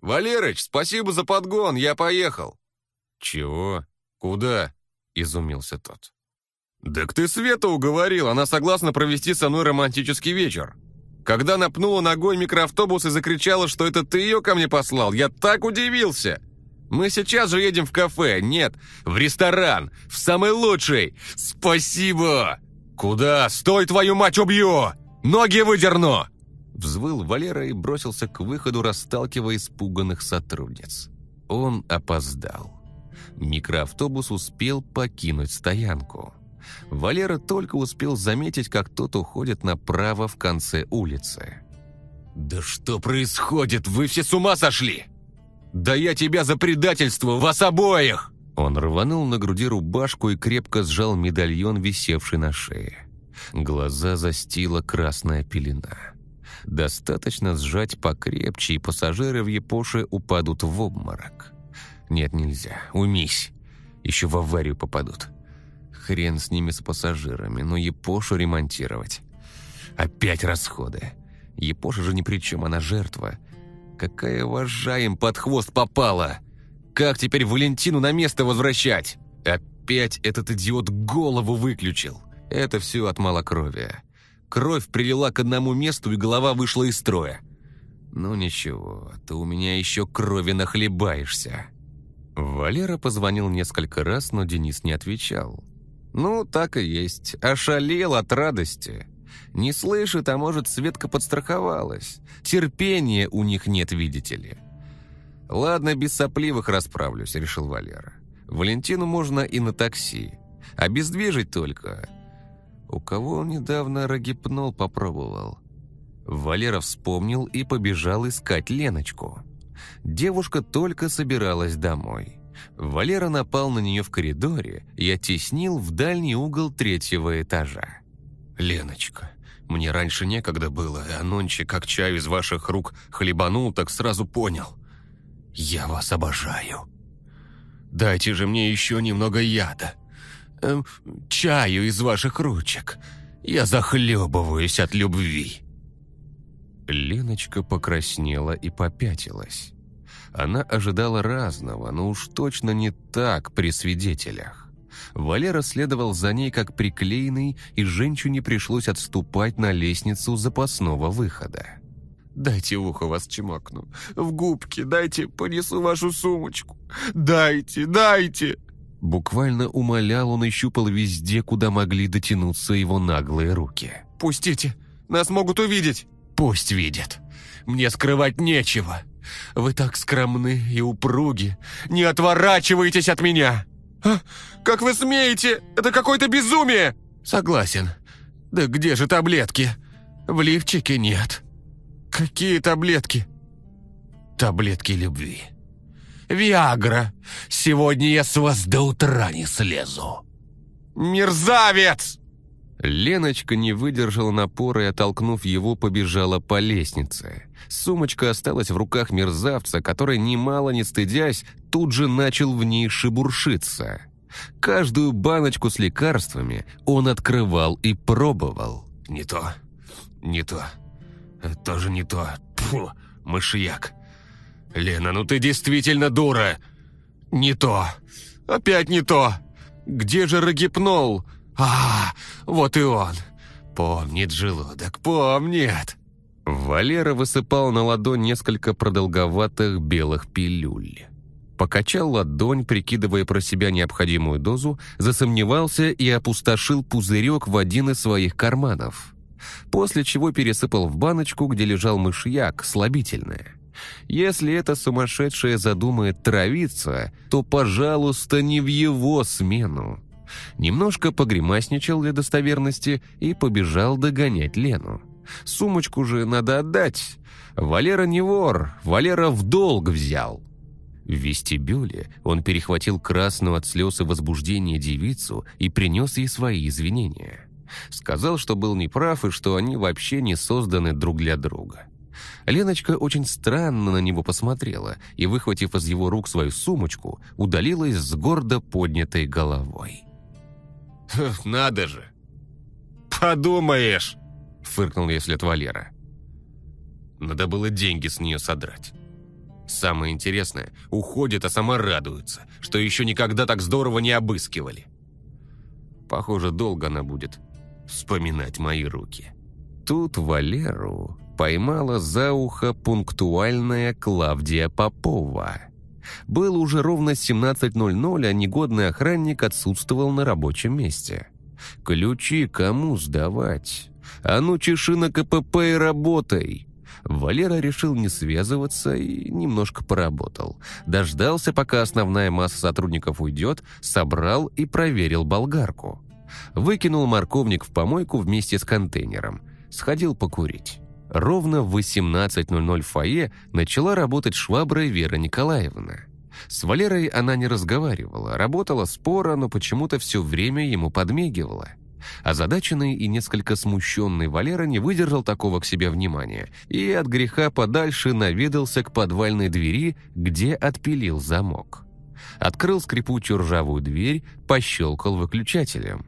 «Валерыч, спасибо за подгон, я поехал». «Чего? Куда?» — изумился тот. «Так ты Света уговорил, она согласна провести со мной романтический вечер. Когда напнула ногой микроавтобус и закричала, что это ты ее ко мне послал, я так удивился. Мы сейчас же едем в кафе, нет, в ресторан, в самый лучший. Спасибо!» «Куда? Стой, твою мать, убью! Ноги выдерну!» Взвыл Валера и бросился к выходу, расталкивая испуганных сотрудниц. Он опоздал. Микроавтобус успел покинуть стоянку. Валера только успел заметить, как тот уходит направо в конце улицы. «Да что происходит? Вы все с ума сошли? Да я тебя за предательство, вас обоих!» Он рванул на груди рубашку и крепко сжал медальон, висевший на шее. Глаза застила красная пелена. Достаточно сжать покрепче, и пассажиры в Япоше упадут в обморок. Нет, нельзя. Умись. Еще в аварию попадут. Хрен с ними с пассажирами, но Япошу ремонтировать. Опять расходы. Япоша же ни при чем, она жертва. Какая вожа им под хвост попала! Как теперь Валентину на место возвращать? Опять этот идиот голову выключил. Это все от малокровия. Кровь прилила к одному месту, и голова вышла из строя. Ну ничего, ты у меня еще крови нахлебаешься. Валера позвонил несколько раз, но Денис не отвечал. Ну, так и есть. Ошалел от радости. Не слышит, а может, Светка подстраховалась. Терпения у них нет, видите ли. «Ладно, без сопливых расправлюсь», — решил Валера. «Валентину можно и на такси. Обездвижить только. У кого он недавно рогипнол попробовал?» Валера вспомнил и побежал искать Леночку. Девушка только собиралась домой. Валера напал на нее в коридоре и оттеснил в дальний угол третьего этажа. «Леночка, мне раньше некогда было, а нонче, как чаю из ваших рук хлебанул, так сразу понял. Я вас обожаю. Дайте же мне еще немного яда. Эм, чаю из ваших ручек. Я захлебываюсь от любви». Леночка покраснела и попятилась. Она ожидала разного, но уж точно не так при свидетелях. Валера следовал за ней как приклеенный, и женщине пришлось отступать на лестницу запасного выхода. «Дайте ухо вас чмокну. В губки дайте, понесу вашу сумочку. Дайте, дайте!» Буквально умолял он и щупал везде, куда могли дотянуться его наглые руки. «Пустите! Нас могут увидеть!» «Пусть видят! Мне скрывать нечего! Вы так скромны и упруги! Не отворачивайтесь от меня!» а, «Как вы смеете? Это какое-то безумие!» «Согласен. Да где же таблетки? В лифчике нет». «Какие таблетки?» «Таблетки любви». «Виагра! Сегодня я с вас до утра не слезу!» «Мерзавец!» Леночка не выдержала напора и, оттолкнув его, побежала по лестнице. Сумочка осталась в руках мерзавца, который, немало не стыдясь, тут же начал в ней шебуршиться. Каждую баночку с лекарствами он открывал и пробовал. «Не то, не то, тоже не то. Фу, мышьяк. Лена, ну ты действительно дура. Не то, опять не то. Где же рогипнол?» А, вот и он. Помнит желудок, помнит. Валера высыпал на ладонь несколько продолговатых белых пилюль. Покачал ладонь, прикидывая про себя необходимую дозу, засомневался и опустошил пузырек в один из своих карманов. После чего пересыпал в баночку, где лежал мышьяк, слабительное. Если эта сумасшедшая задумает травиться, то, пожалуйста, не в его смену немножко погремасничал для достоверности и побежал догонять Лену. Сумочку же надо отдать. Валера не вор, Валера в долг взял. В вестибюле он перехватил красную от слез и возбуждения девицу и принес ей свои извинения. Сказал, что был неправ и что они вообще не созданы друг для друга. Леночка очень странно на него посмотрела и, выхватив из его рук свою сумочку, удалилась с гордо поднятой головой. «Надо же!» «Подумаешь!» — фыркнул ей вслед Валера. Надо было деньги с нее содрать. Самое интересное, уходит, а сама радуется, что еще никогда так здорово не обыскивали. Похоже, долго она будет вспоминать мои руки. Тут Валеру поймала за ухо пунктуальная Клавдия Попова. Было уже ровно 17.00, а негодный охранник отсутствовал на рабочем месте. Ключи кому сдавать? А ну, чеши на КПП и работай. Валера решил не связываться и немножко поработал. Дождался, пока основная масса сотрудников уйдет, собрал и проверил болгарку. Выкинул морковник в помойку вместе с контейнером. Сходил покурить. Ровно в 18.00 в фойе начала работать шваброй Вера Николаевна. С Валерой она не разговаривала, работала спора, но почему-то все время ему подмигивала. Озадаченный и несколько смущенный Валера не выдержал такого к себе внимания и от греха подальше наведался к подвальной двери, где отпилил замок. Открыл скрипучую ржавую дверь, пощелкал выключателем.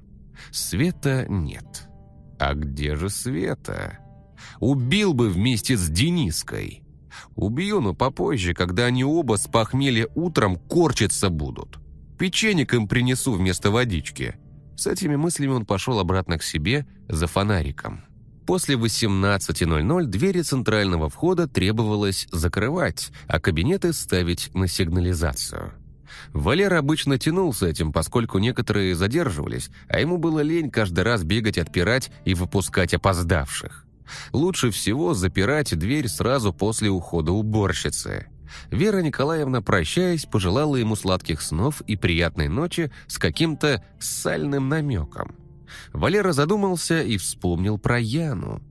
Света нет. А где же Света? Убил бы вместе с Дениской. Убью, но попозже, когда они оба с похмелья утром корчиться будут. Печенек им принесу вместо водички. С этими мыслями он пошел обратно к себе за фонариком. После 18.00 двери центрального входа требовалось закрывать, а кабинеты ставить на сигнализацию. Валера обычно тянул с этим, поскольку некоторые задерживались, а ему было лень каждый раз бегать отпирать и выпускать опоздавших. Лучше всего запирать дверь сразу после ухода уборщицы. Вера Николаевна, прощаясь, пожелала ему сладких снов и приятной ночи с каким-то сальным намеком. Валера задумался и вспомнил про Яну.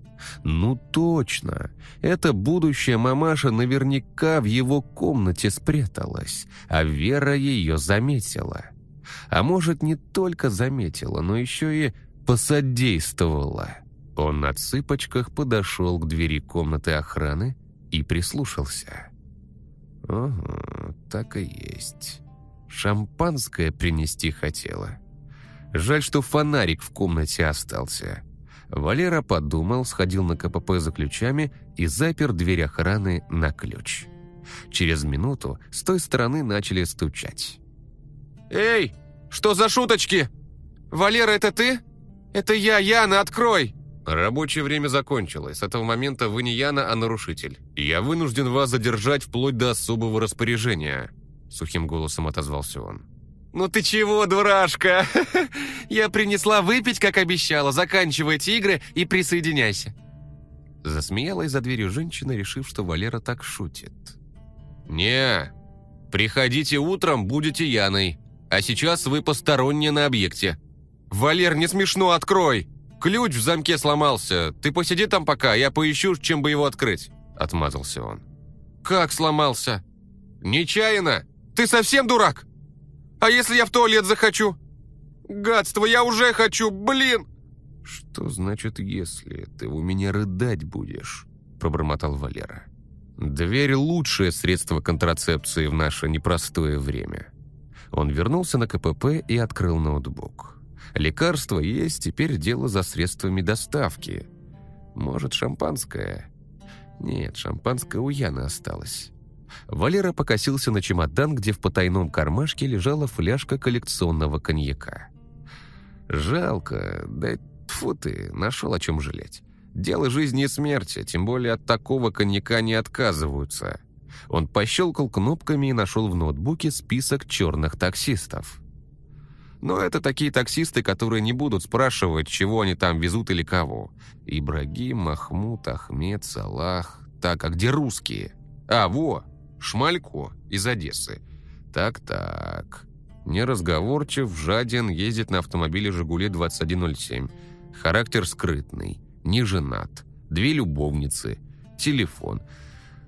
Ну точно, эта будущая мамаша наверняка в его комнате спряталась, а Вера ее заметила. А может, не только заметила, но еще и посодействовала. Он на цыпочках подошел к двери комнаты охраны и прислушался. Ага, так и есть. Шампанское принести хотела. Жаль, что фонарик в комнате остался. Валера подумал, сходил на КПП за ключами и запер дверь охраны на ключ. Через минуту с той стороны начали стучать. «Эй, что за шуточки? Валера, это ты? Это я, Яна, открой!» «Рабочее время закончилось. С этого момента вы не Яна, а нарушитель. Я вынужден вас задержать вплоть до особого распоряжения», — сухим голосом отозвался он. «Ну ты чего, дурашка? Я принесла выпить, как обещала. Заканчивайте игры и присоединяйся». Засмеялась за дверью женщина, решив, что Валера так шутит. «Не, приходите утром, будете Яной. А сейчас вы посторонние на объекте. Валер, не смешно, открой!» «Ключ в замке сломался. Ты посиди там пока, я поищу, чем бы его открыть», — отмазался он. «Как сломался?» «Нечаянно? Ты совсем дурак? А если я в туалет захочу?» «Гадство, я уже хочу, блин!» «Что значит «если»? Ты у меня рыдать будешь», — пробормотал Валера. «Дверь — лучшее средство контрацепции в наше непростое время». Он вернулся на КПП и открыл ноутбук. Лекарство есть, теперь дело за средствами доставки. Может, шампанское? Нет, шампанское у Яны осталось. Валера покосился на чемодан, где в потайном кармашке лежала фляжка коллекционного коньяка. Жалко, да тьфу ты, нашел о чем жалеть. Дело жизни и смерти, тем более от такого коньяка не отказываются. Он пощелкал кнопками и нашел в ноутбуке список черных таксистов. Но это такие таксисты, которые не будут спрашивать, чего они там везут или кого. Ибрагим, Махмуд, Ахмед, Салах. Так, а где русские? А, во, Шмалько из Одессы. Так-так. Неразговорчив, жаден, ездит на автомобиле «Жигули» 2107. Характер скрытный, не женат. Две любовницы. Телефон.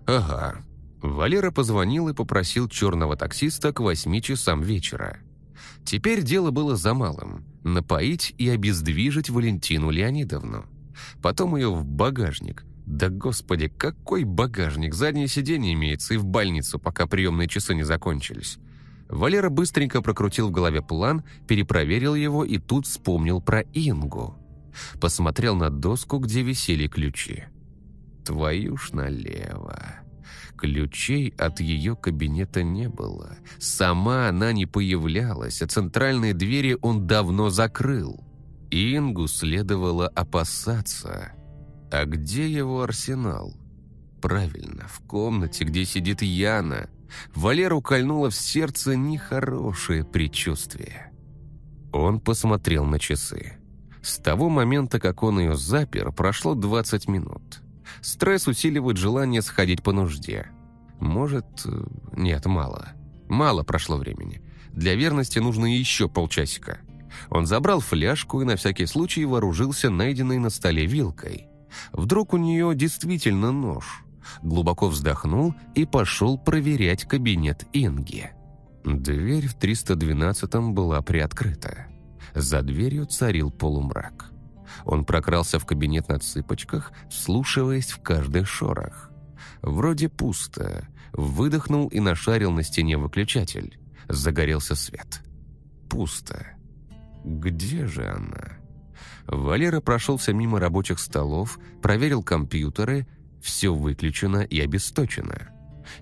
Ага. Валера позвонил и попросил черного таксиста к 8 часам вечера. Теперь дело было за малым – напоить и обездвижить Валентину Леонидовну. Потом ее в багажник. Да господи, какой багажник? Заднее сиденье имеется и в больницу, пока приемные часы не закончились. Валера быстренько прокрутил в голове план, перепроверил его и тут вспомнил про Ингу. Посмотрел на доску, где висели ключи. Твою ж налево. Ключей от ее кабинета не было. Сама она не появлялась, а центральные двери он давно закрыл. Ингу следовало опасаться. А где его арсенал? Правильно, в комнате, где сидит Яна. Валеру кольнуло в сердце нехорошее предчувствие. Он посмотрел на часы. С того момента, как он ее запер, прошло 20 минут. Стресс усиливает желание сходить по нужде. Может, э, нет, мало. Мало прошло времени. Для верности нужно еще полчасика. Он забрал фляжку и на всякий случай вооружился найденной на столе вилкой. Вдруг у нее действительно нож. Глубоко вздохнул и пошел проверять кабинет Инги. Дверь в 312-м была приоткрыта. За дверью царил полумрак. Он прокрался в кабинет на цыпочках, вслушиваясь в каждый шорох. Вроде пусто. Выдохнул и нашарил на стене выключатель. Загорелся свет. Пусто. Где же она? Валера прошелся мимо рабочих столов, проверил компьютеры. Все выключено и обесточено.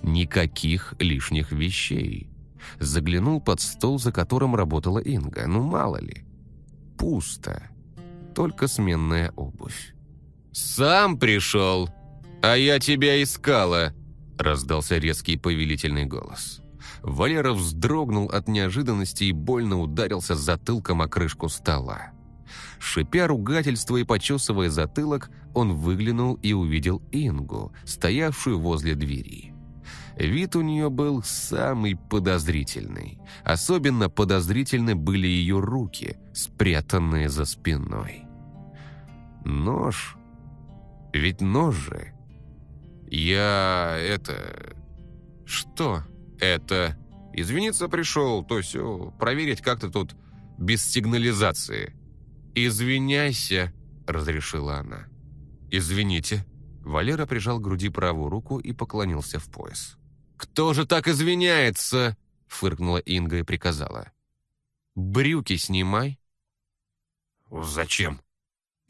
Никаких лишних вещей. Заглянул под стол, за которым работала Инга. Ну, мало ли. Пусто только сменная обувь. «Сам пришел, а я тебя искала!» раздался резкий повелительный голос. Валера вздрогнул от неожиданности и больно ударился затылком о крышку стола. Шипя ругательство и почесывая затылок, он выглянул и увидел Ингу, стоявшую возле двери. Вид у нее был самый подозрительный. Особенно подозрительны были ее руки, спрятанные за спиной. Нож? Ведь нож же. Я... это... Что это? Извиниться пришел, то все, проверить как-то тут без сигнализации. «Извиняйся», — разрешила она. «Извините». Валера прижал к груди правую руку и поклонился в пояс. «Кто же так извиняется?» — фыркнула Инга и приказала. «Брюки снимай». «Зачем?»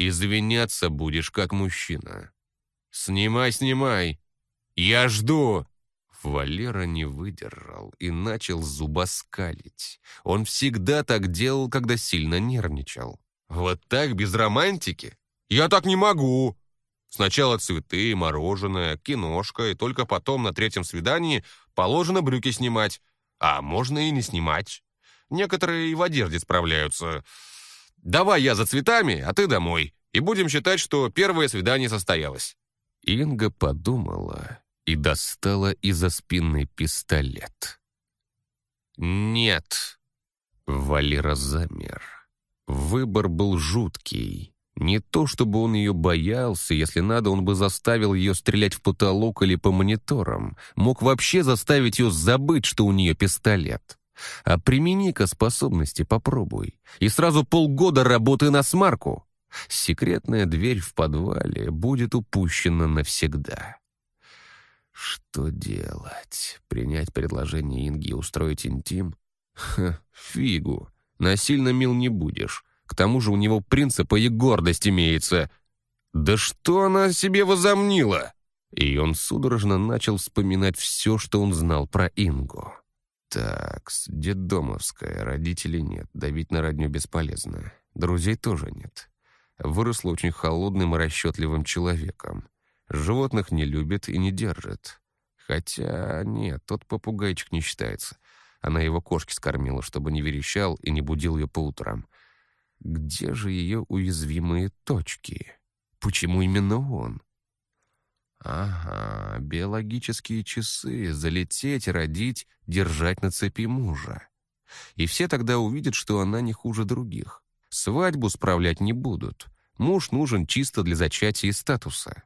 «Извиняться будешь как мужчина». «Снимай, снимай! Я жду!» Валера не выдержал и начал зубоскалить. Он всегда так делал, когда сильно нервничал. «Вот так, без романтики? Я так не могу!» Сначала цветы, мороженое, киношка, и только потом на третьем свидании положено брюки снимать. А можно и не снимать. Некоторые и в одежде справляются. Давай я за цветами, а ты домой. И будем считать, что первое свидание состоялось». Инга подумала и достала из-за спины пистолет. «Нет». Валера замер. Выбор был жуткий. Не то чтобы он ее боялся, если надо, он бы заставил ее стрелять в потолок или по мониторам. Мог вообще заставить ее забыть, что у нее пистолет. А примени-ка способности, попробуй. И сразу полгода работы на смарку. Секретная дверь в подвале будет упущена навсегда. Что делать? Принять предложение Инги и устроить интим? Ха, фигу. Насильно мил не будешь. К тому же у него принципа и гордость имеется. Да что она себе возомнила? И он судорожно начал вспоминать все, что он знал про Ингу. Так, детдомовская, родителей нет, давить на родню бесполезно. Друзей тоже нет. Выросла очень холодным и расчетливым человеком. Животных не любит и не держит. Хотя нет, тот попугайчик не считается. Она его кошки скормила, чтобы не верещал и не будил ее по утрам. Где же ее уязвимые точки? Почему именно он? Ага, биологические часы, залететь, родить, держать на цепи мужа. И все тогда увидят, что она не хуже других. Свадьбу справлять не будут. Муж нужен чисто для зачатия и статуса.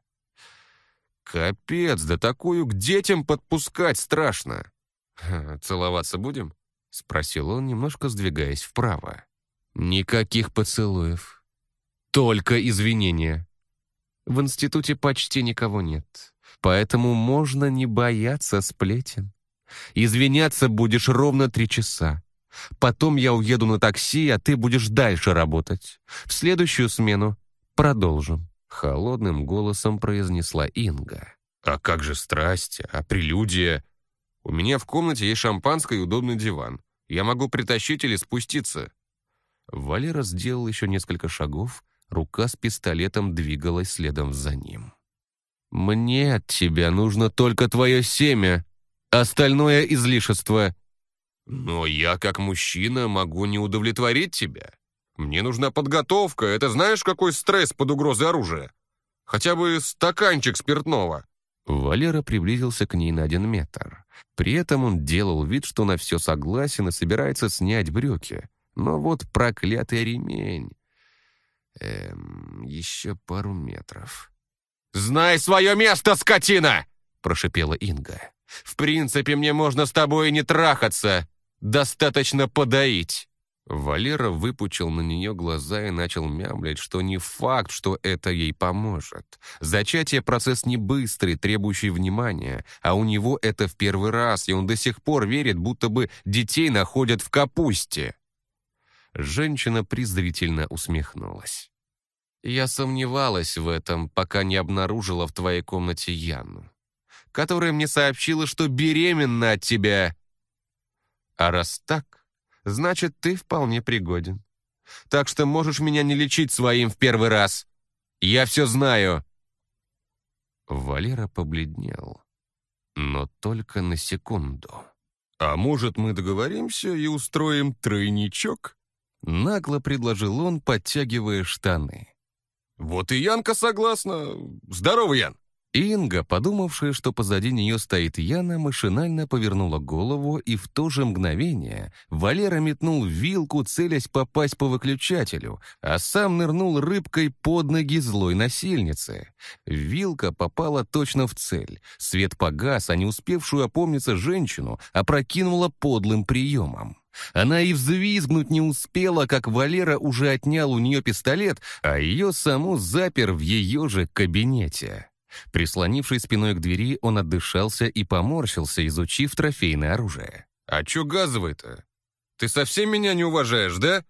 Капец, да такую к детям подпускать страшно. «Целоваться будем?» — спросил он, немножко сдвигаясь вправо. Никаких поцелуев. Только извинения. В институте почти никого нет, поэтому можно не бояться сплетен. Извиняться будешь ровно три часа. Потом я уеду на такси, а ты будешь дальше работать. В следующую смену продолжим. Холодным голосом произнесла Инга. «А как же страсть, а прелюдия? У меня в комнате есть шампанское и удобный диван. Я могу притащить или спуститься». Валера сделал еще несколько шагов, рука с пистолетом двигалась следом за ним. «Мне от тебя нужно только твое семя, остальное излишество». «Но я, как мужчина, могу не удовлетворить тебя. Мне нужна подготовка, это знаешь, какой стресс под угрозой оружия? Хотя бы стаканчик спиртного». Валера приблизился к ней на один метр. При этом он делал вид, что на все согласен и собирается снять брюки. Но вот проклятый ремень. Эм, еще пару метров. «Знай свое место, скотина!» — прошипела Инга. «В принципе, мне можно с тобой не трахаться. Достаточно подоить». Валера выпучил на нее глаза и начал мямлить, что не факт, что это ей поможет. Зачатие — процесс не быстрый, требующий внимания, а у него это в первый раз, и он до сих пор верит, будто бы детей находят в капусте. Женщина презрительно усмехнулась. «Я сомневалась в этом, пока не обнаружила в твоей комнате Яну, которая мне сообщила, что беременна от тебя. А раз так, значит, ты вполне пригоден. Так что можешь меня не лечить своим в первый раз. Я все знаю». Валера побледнел, но только на секунду. «А может, мы договоримся и устроим тройничок?» Нагло предложил он, подтягивая штаны. «Вот и Янка согласна. Здорово, Ян!» Инга, подумавшая, что позади нее стоит Яна, машинально повернула голову, и в то же мгновение Валера метнул вилку, целясь попасть по выключателю, а сам нырнул рыбкой под ноги злой насильницы. Вилка попала точно в цель. Свет погас, а не успевшую опомниться женщину опрокинула подлым приемом. Она и взвизгнуть не успела, как Валера уже отнял у нее пистолет, а ее саму запер в ее же кабинете. Прислонившись спиной к двери, он отдышался и поморщился, изучив трофейное оружие. «А чё газовый-то? Ты совсем меня не уважаешь, да?»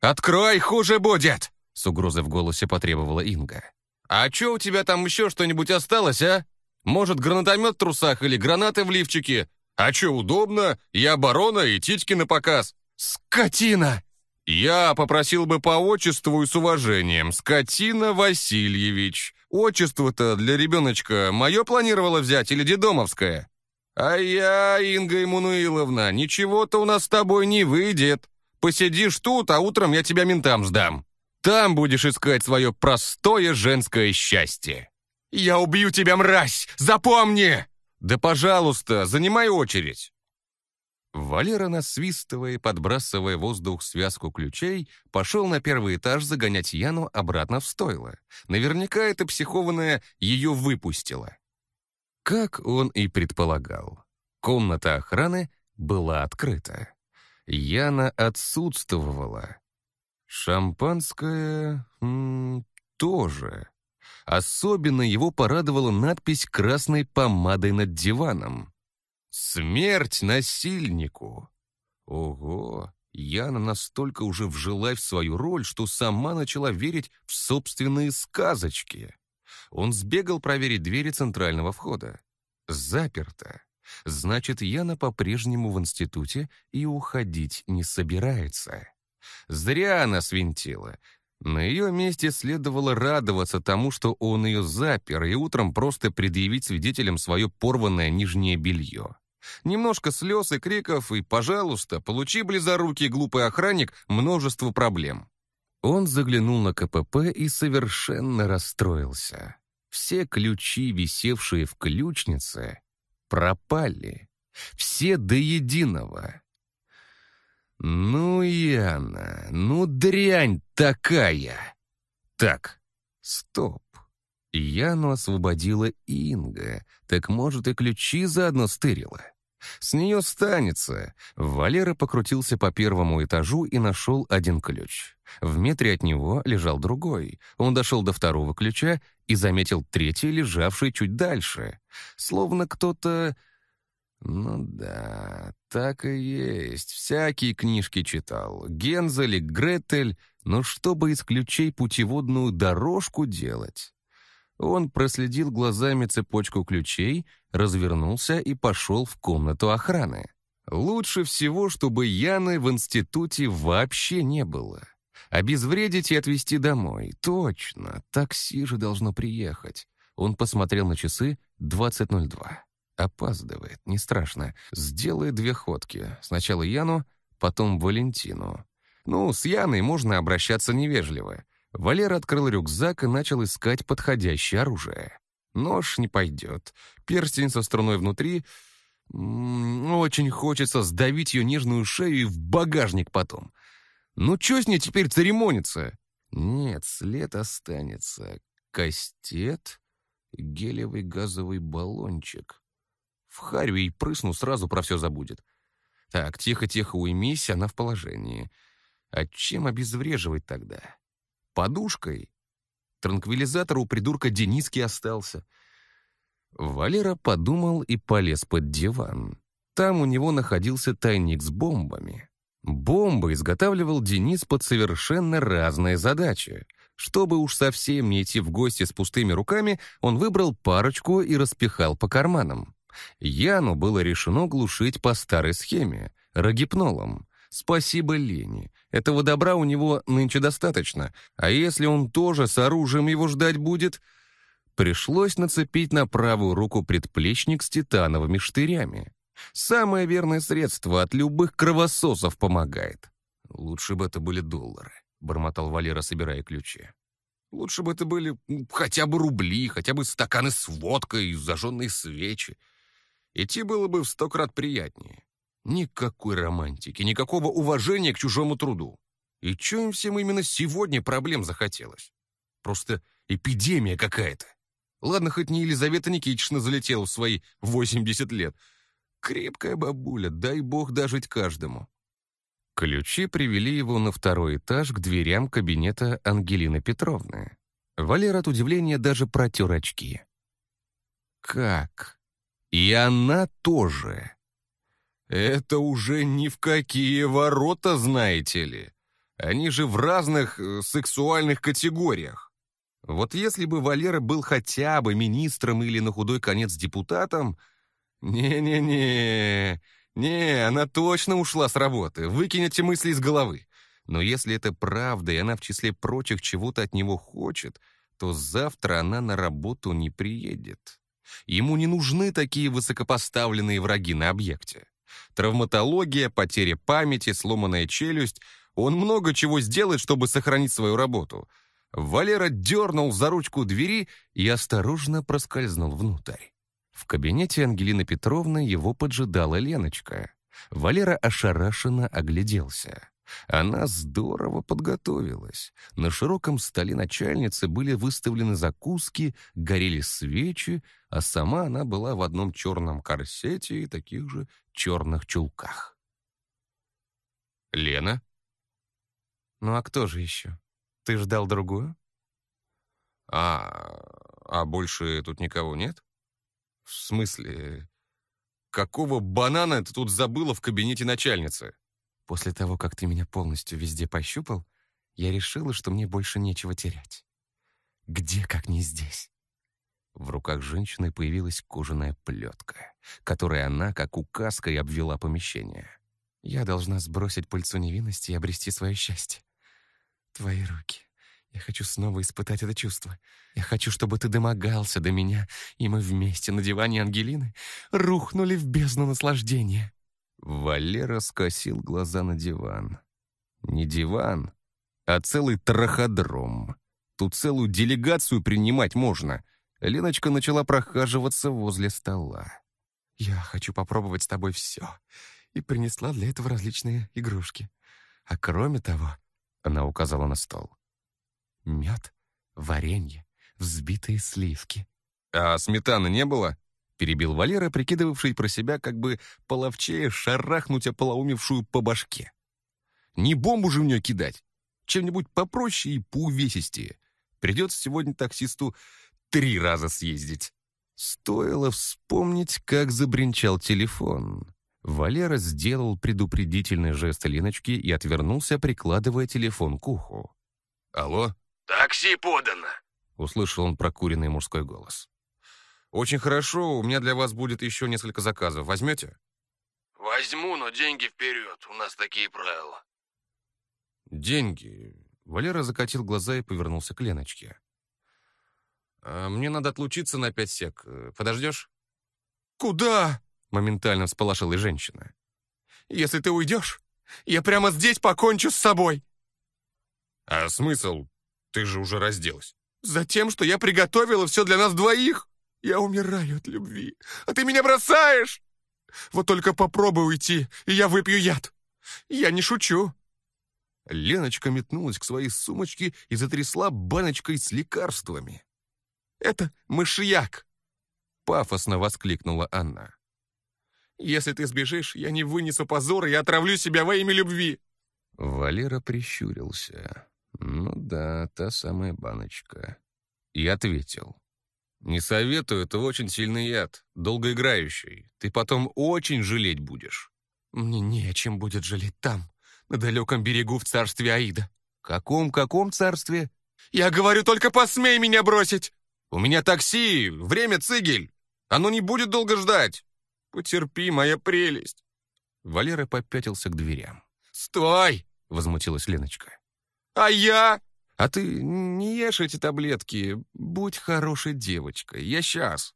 «Открой, хуже будет!» — с угрозой в голосе потребовала Инга. «А чё у тебя там еще что-нибудь осталось, а? Может, гранатомет в трусах или гранаты в лифчике? А чё, удобно? Я оборона и титьки на показ». «Скотина!» «Я попросил бы по отчеству и с уважением. Скотина Васильевич. Отчество-то для ребеночка мое планировала взять или дедомовское?» «А я, Инга Иммануиловна, ничего-то у нас с тобой не выйдет. Посидишь тут, а утром я тебя ментам сдам. Там будешь искать свое простое женское счастье». «Я убью тебя, мразь! Запомни!» «Да, пожалуйста, занимай очередь!» Валера, насвистывая подбрасывая воздух связку ключей, пошел на первый этаж загонять Яну обратно в стойло. Наверняка эта психованная ее выпустила. Как он и предполагал, комната охраны была открыта. Яна отсутствовала. Шампанское м -м, тоже. Особенно его порадовала надпись красной помадой над диваном. Смерть насильнику! Ого! Яна настолько уже вжилась в свою роль, что сама начала верить в собственные сказочки. Он сбегал проверить двери центрального входа. Заперто. Значит, Яна по-прежнему в институте и уходить не собирается. Зря она свинтила. На ее месте следовало радоваться тому, что он ее запер, и утром просто предъявить свидетелям свое порванное нижнее белье. Немножко слез и криков, и, пожалуйста, получи близорукий глупый охранник множество проблем. Он заглянул на КПП и совершенно расстроился. Все ключи, висевшие в ключнице, пропали. Все до единого. «Ну, Яна, ну дрянь такая!» «Так, стоп. Яну освободила Инга, так может и ключи заодно стырила. С нее станется. Валера покрутился по первому этажу и нашел один ключ. В метре от него лежал другой. Он дошел до второго ключа и заметил третий, лежавший чуть дальше. Словно кто-то... Ну да, так и есть. Всякие книжки читал. Гензель и Гретель. Но чтобы из ключей путеводную дорожку делать... Он проследил глазами цепочку ключей, развернулся и пошел в комнату охраны. Лучше всего, чтобы Яны в институте вообще не было. Обезвредить и отвезти домой. Точно, такси же должно приехать. Он посмотрел на часы 20.02. Опаздывает, не страшно. Сделай две ходки. Сначала Яну, потом Валентину. Ну, с Яной можно обращаться невежливо. Валера открыл рюкзак и начал искать подходящее оружие. Нож не пойдет. Перстень со струной внутри... Очень хочется сдавить ее нежную шею и в багажник потом. Ну, что с ней теперь церемониться? Нет, след останется. Кастет, гелевый газовый баллончик. В харю и прысну, сразу про все забудет. Так, тихо-тихо уймись, она в положении. А чем обезвреживать тогда? Подушкой? Транквилизатор у придурка Дениски остался. Валера подумал и полез под диван. Там у него находился тайник с бомбами. Бомбы изготавливал Денис под совершенно разные задачи. Чтобы уж совсем не идти в гости с пустыми руками, он выбрал парочку и распихал по карманам. Яну было решено глушить по старой схеме — рогипнолом. Спасибо Лене. Этого добра у него нынче достаточно. А если он тоже с оружием его ждать будет? Пришлось нацепить на правую руку предплечник с титановыми штырями. Самое верное средство от любых кровососов помогает. Лучше бы это были доллары, бормотал Валера, собирая ключи. Лучше бы это были хотя бы рубли, хотя бы стаканы с водкой, зажженные свечи. Идти было бы в сто крат приятнее. Никакой романтики, никакого уважения к чужому труду. И что им всем именно сегодня проблем захотелось? Просто эпидемия какая-то. Ладно, хоть не Елизавета Никитична залетела в свои 80 лет — Крепкая бабуля, дай бог дожить каждому. Ключи привели его на второй этаж к дверям кабинета Ангелины Петровны. Валер от удивления даже протер очки. Как? И она тоже. Это уже ни в какие ворота, знаете ли. Они же в разных э, сексуальных категориях. Вот если бы Валера был хотя бы министром или на худой конец депутатом, «Не-не-не, не, она точно ушла с работы, выкинете мысли из головы. Но если это правда, и она в числе прочих чего-то от него хочет, то завтра она на работу не приедет. Ему не нужны такие высокопоставленные враги на объекте. Травматология, потеря памяти, сломанная челюсть. Он много чего сделает, чтобы сохранить свою работу. Валера дернул за ручку двери и осторожно проскользнул внутрь. В кабинете Ангелины Петровны его поджидала Леночка. Валера ошарашенно огляделся. Она здорово подготовилась. На широком столе начальницы были выставлены закуски, горели свечи, а сама она была в одном черном корсете и таких же черных чулках. «Лена?» «Ну а кто же еще? Ты ждал другую?» «А, а больше тут никого нет?» «В смысле? Какого банана это тут забыла в кабинете начальницы?» «После того, как ты меня полностью везде пощупал, я решила, что мне больше нечего терять. Где, как не здесь?» В руках женщины появилась кожаная плетка, которой она, как указкой, обвела помещение. «Я должна сбросить пыльцу невинности и обрести свое счастье. Твои руки. Я хочу снова испытать это чувство. Я хочу, чтобы ты домогался до меня, и мы вместе на диване Ангелины рухнули в бездну наслаждения». Валера скосил глаза на диван. Не диван, а целый траходром. Тут целую делегацию принимать можно. Леночка начала прохаживаться возле стола. «Я хочу попробовать с тобой все», и принесла для этого различные игрушки. А кроме того, она указала на стол, Мед, варенье, взбитые сливки. «А сметаны не было?» — перебил Валера, прикидывавший про себя, как бы половчее шарахнуть ополоумевшую по башке. «Не бомбу же в нее кидать! Чем-нибудь попроще и поувесистее. Придется сегодня таксисту три раза съездить». Стоило вспомнить, как забринчал телефон. Валера сделал предупредительный жест Леночки и отвернулся, прикладывая телефон к уху. «Алло?» «Такси подано!» — услышал он прокуренный мужской голос. «Очень хорошо, у меня для вас будет еще несколько заказов. Возьмете?» «Возьму, но деньги вперед, у нас такие правила». «Деньги?» Валера закатил глаза и повернулся к Леночке. «А «Мне надо отлучиться на пять сек. Подождешь?» «Куда?» — моментально всполошилась женщина. «Если ты уйдешь, я прямо здесь покончу с собой!» «А смысл? Ты же уже разделась». «Затем, что я приготовила все для нас двоих. Я умираю от любви, а ты меня бросаешь! Вот только попробуй уйти, и я выпью яд. Я не шучу». Леночка метнулась к своей сумочке и затрясла баночкой с лекарствами. «Это мышьяк!» — пафосно воскликнула Анна. «Если ты сбежишь, я не вынесу позора и отравлю себя во имя любви!» Валера прищурился. «Ну да, та самая баночка». И ответил. «Не советую, это очень сильный яд, долгоиграющий. Ты потом очень жалеть будешь». «Мне не о чем будет жалеть там, на далеком берегу в царстве Аида». «Каком-каком царстве?» «Я говорю, только посмей меня бросить!» «У меня такси, время цигель. Оно не будет долго ждать. Потерпи, моя прелесть». Валера попятился к дверям. «Стой!» — возмутилась Леночка. «А я?» «А ты не ешь эти таблетки. Будь хорошей девочкой. Я сейчас».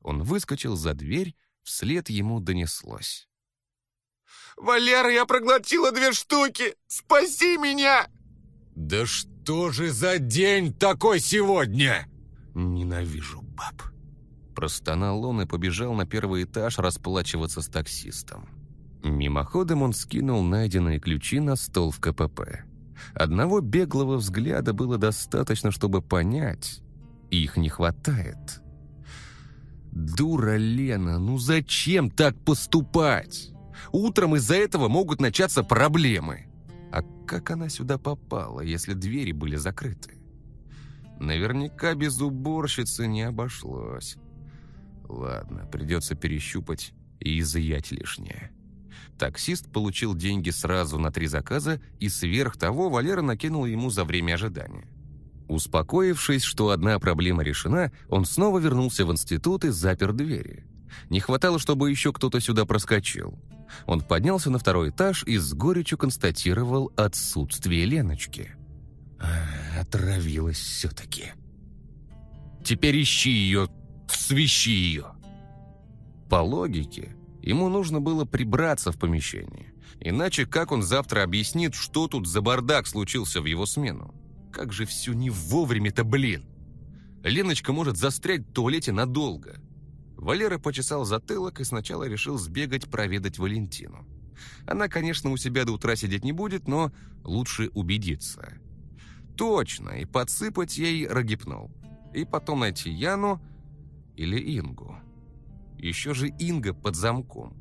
Он выскочил за дверь, вслед ему донеслось. «Валера, я проглотила две штуки! Спаси меня!» «Да что же за день такой сегодня?» «Ненавижу баб!» Простонал он и побежал на первый этаж расплачиваться с таксистом. Мимоходом он скинул найденные ключи на стол в КПП. Одного беглого взгляда было достаточно, чтобы понять, их не хватает. Дура Лена, ну зачем так поступать? Утром из-за этого могут начаться проблемы. А как она сюда попала, если двери были закрыты? Наверняка без уборщицы не обошлось. Ладно, придется перещупать и изъять лишнее. Таксист получил деньги сразу на три заказа, и сверх того Валера накинул ему за время ожидания. Успокоившись, что одна проблема решена, он снова вернулся в институт и запер двери. Не хватало, чтобы еще кто-то сюда проскочил. Он поднялся на второй этаж и с горечью констатировал отсутствие Леночки. Отравилась все-таки. Теперь ищи ее, свищи ее. По логике, ему нужно было прибраться в помещении. Иначе как он завтра объяснит, что тут за бардак случился в его смену? Как же все не вовремя-то, блин! Леночка может застрять в туалете надолго. Валера почесал затылок и сначала решил сбегать проведать Валентину. Она, конечно, у себя до утра сидеть не будет, но лучше убедиться. Точно, и подсыпать ей рогипнул. И потом найти Яну или Ингу. Еще же Инга под замком.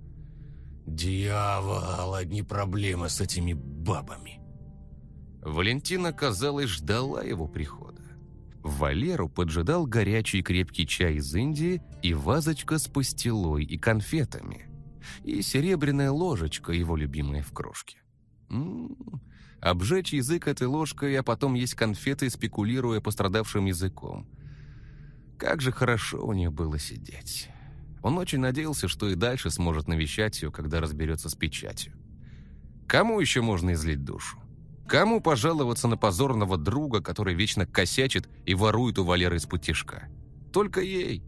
«Дьявол, одни проблемы с этими бабами». Валентина, казалось, ждала его прихода. Валеру поджидал горячий крепкий чай из Индии и вазочка с пастилой и конфетами. И серебряная ложечка, его любимая в крошке. М -м -м. Обжечь язык этой ложкой, а потом есть конфеты, спекулируя пострадавшим языком. Как же хорошо у нее было сидеть. Он очень надеялся, что и дальше сможет навещать ее, когда разберется с печатью. Кому еще можно излить душу? Кому пожаловаться на позорного друга, который вечно косячит и ворует у Валеры из путишка? Только ей.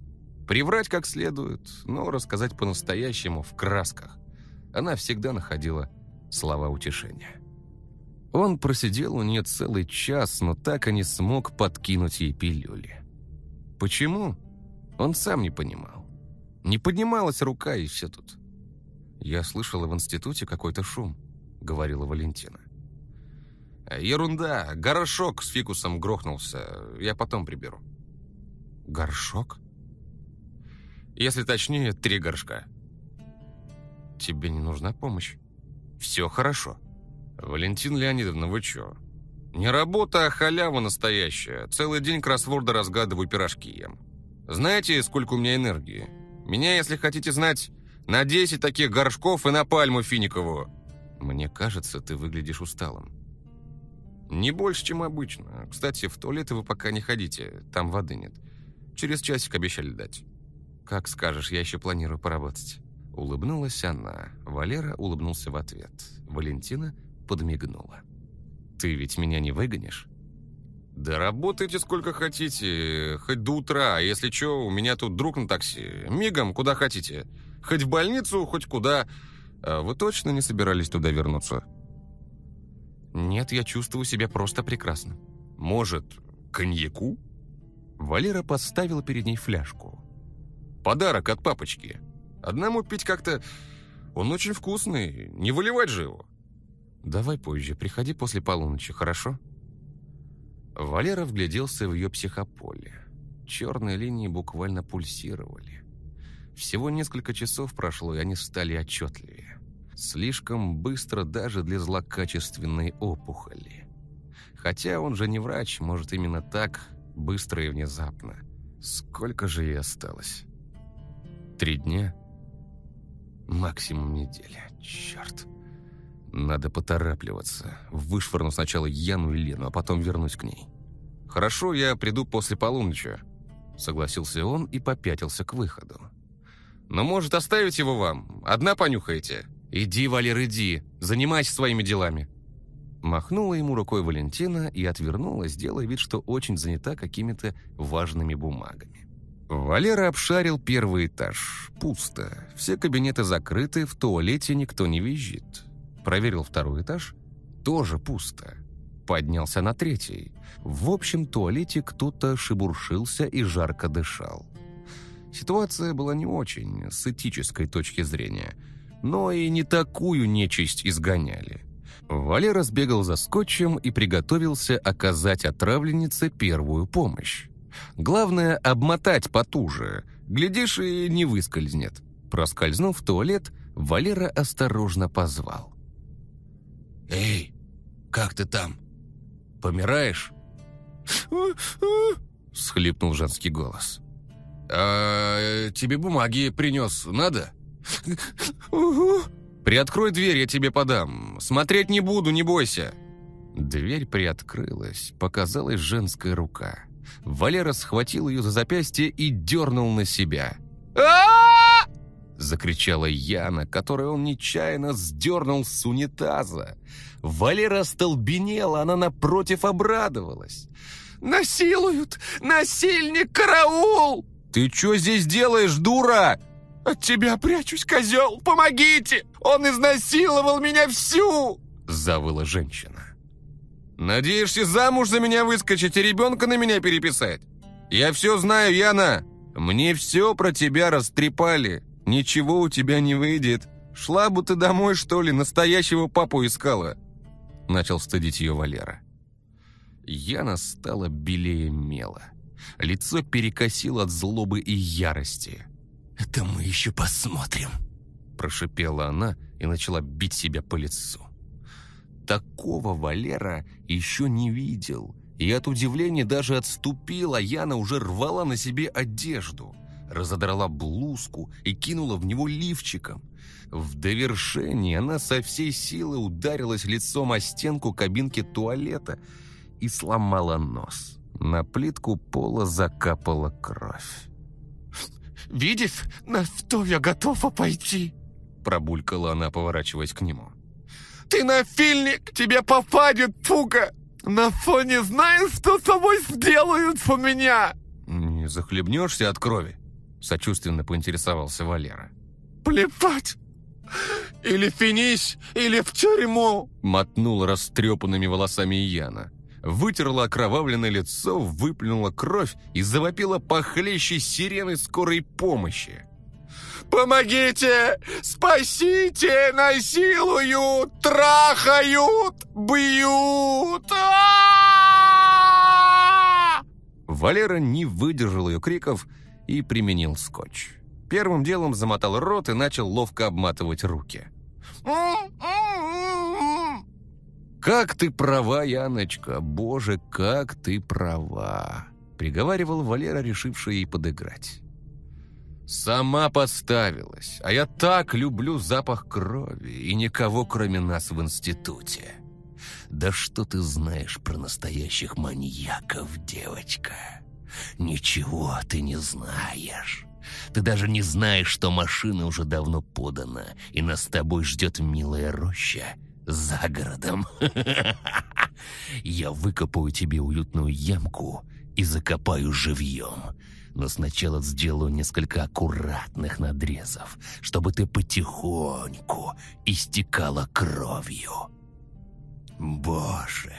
Приврать как следует, но рассказать по-настоящему, в красках. Она всегда находила слова утешения. Он просидел у нее целый час, но так и не смог подкинуть ей пилюли. Почему? Он сам не понимал. Не поднималась рука, и все тут. «Я слышала в институте какой-то шум», — говорила Валентина. «Ерунда. Горшок с фикусом грохнулся. Я потом приберу». «Горшок?» «Если точнее, три горшка». «Тебе не нужна помощь?» «Все хорошо». «Валентин Леонидовна, вы чё? Не работа, а халява настоящая. Целый день кроссворды разгадываю, пирожки ем. Знаете, сколько у меня энергии? Меня, если хотите знать, на 10 таких горшков и на пальму финиковую». «Мне кажется, ты выглядишь усталым». Не больше, чем обычно. Кстати, в туалеты вы пока не ходите, там воды нет. Через часик обещали дать. Как скажешь, я еще планирую поработать. Улыбнулась она. Валера улыбнулся в ответ. Валентина подмигнула. «Ты ведь меня не выгонишь?» «Да работайте сколько хотите, хоть до утра. Если что, у меня тут друг на такси. Мигом, куда хотите. Хоть в больницу, хоть куда. А вы точно не собирались туда вернуться?» «Нет, я чувствую себя просто прекрасно». «Может, коньяку?» Валера поставил перед ней фляжку. «Подарок от папочки. Одному пить как-то... Он очень вкусный, не выливать же его». «Давай позже, приходи после полуночи, хорошо?» Валера вгляделся в ее психополе. Черные линии буквально пульсировали. Всего несколько часов прошло, и они стали отчетливее. Слишком быстро даже для злокачественной опухоли. Хотя он же не врач, может именно так, быстро и внезапно. Сколько же ей осталось? Три дня? Максимум неделя. Черт. Надо поторапливаться. Вышвырну сначала Яну и Лену, а потом вернусь к ней. «Хорошо, я приду после полуночи», — согласился он и попятился к выходу. «Но может оставить его вам? Одна понюхаете?» «Иди, Валер, иди. Занимайся своими делами». Махнула ему рукой Валентина и отвернулась, делая вид, что очень занята какими-то важными бумагами. Валера обшарил первый этаж. Пусто. Все кабинеты закрыты, в туалете никто не визжит. Проверил второй этаж. Тоже пусто. Поднялся на третий. В общем туалете кто-то шебуршился и жарко дышал. Ситуация была не очень, с этической точки зрения. Но и не такую нечисть изгоняли. Валера сбегал за скотчем и приготовился оказать отравленнице первую помощь. Главное — обмотать потуже. Глядишь, и не выскользнет. Проскользнув в туалет, Валера осторожно позвал. «Эй, как ты там? Помираешь?» Схлипнул женский голос. «А тебе бумаги принес, надо?» «Приоткрой дверь, я тебе подам. Смотреть не буду, не бойся». Дверь приоткрылась, показалась женская рука. Валера схватил ее за запястье и дернул на себя. а Закричала Яна, которую он нечаянно сдернул с унитаза. Валера столбенела, она напротив обрадовалась. «Насилуют! Насильник, караул!» «Ты что здесь делаешь, дура?» «От тебя прячусь, козел! Помогите! Он изнасиловал меня всю!» Завыла женщина. «Надеешься замуж за меня выскочить и ребенка на меня переписать? Я все знаю, Яна! Мне все про тебя растрепали. Ничего у тебя не выйдет. Шла бы ты домой, что ли, настоящего папу искала?» Начал стыдить ее Валера. Яна стала белее мела. Лицо перекосило от злобы и ярости. «Это мы еще посмотрим», – прошипела она и начала бить себя по лицу. Такого Валера еще не видел, и от удивления даже отступил, а Яна уже рвала на себе одежду – разодрала блузку и кинула в него лифчиком. В довершении она со всей силы ударилась лицом о стенку кабинки туалета и сломала нос. На плитку пола закапала кровь. «Видишь, на что я готова пойти?» Пробулькала она, поворачиваясь к нему. «Ты нафильник! Тебе попадет, пука! На фоне знаешь, что с тобой сделают у меня!» «Не захлебнешься от крови?» Сочувственно поинтересовался Валера. «Плевать! Или финись, или в тюрьму!» Мотнула растрепанными волосами Яна. Вытерла окровавленное лицо, выплюнула кровь и завопила похлеще сирены скорой помощи. «Помогите! Спасите! Насилуют! Трахают! Бьют!» Валера не выдержал ее криков и применил скотч. Первым делом замотал рот и начал ловко обматывать руки. «Как ты права, Яночка! Боже, как ты права!» Приговаривал Валера, решивший ей подыграть. «Сама подставилась, а я так люблю запах крови и никого, кроме нас в институте. Да что ты знаешь про настоящих маньяков, девочка? Ничего ты не знаешь. Ты даже не знаешь, что машина уже давно подана, и нас с тобой ждет милая роща за городом. Я выкопаю тебе уютную ямку и закопаю живьем. Но сначала сделаю несколько аккуратных надрезов, чтобы ты потихоньку истекала кровью. Боже,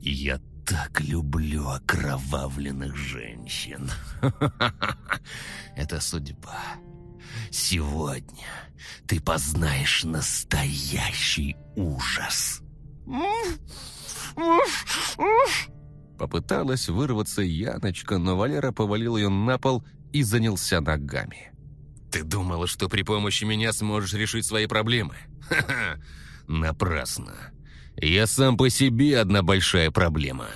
я так люблю окровавленных женщин. Это судьба. Сегодня ты познаешь настоящий ужас. Попыталась вырваться Яночка, но Валера повалил ее на пол и занялся ногами. «Ты думала, что при помощи меня сможешь решить свои проблемы? Ха-ха! Напрасно. Я сам по себе одна большая проблема.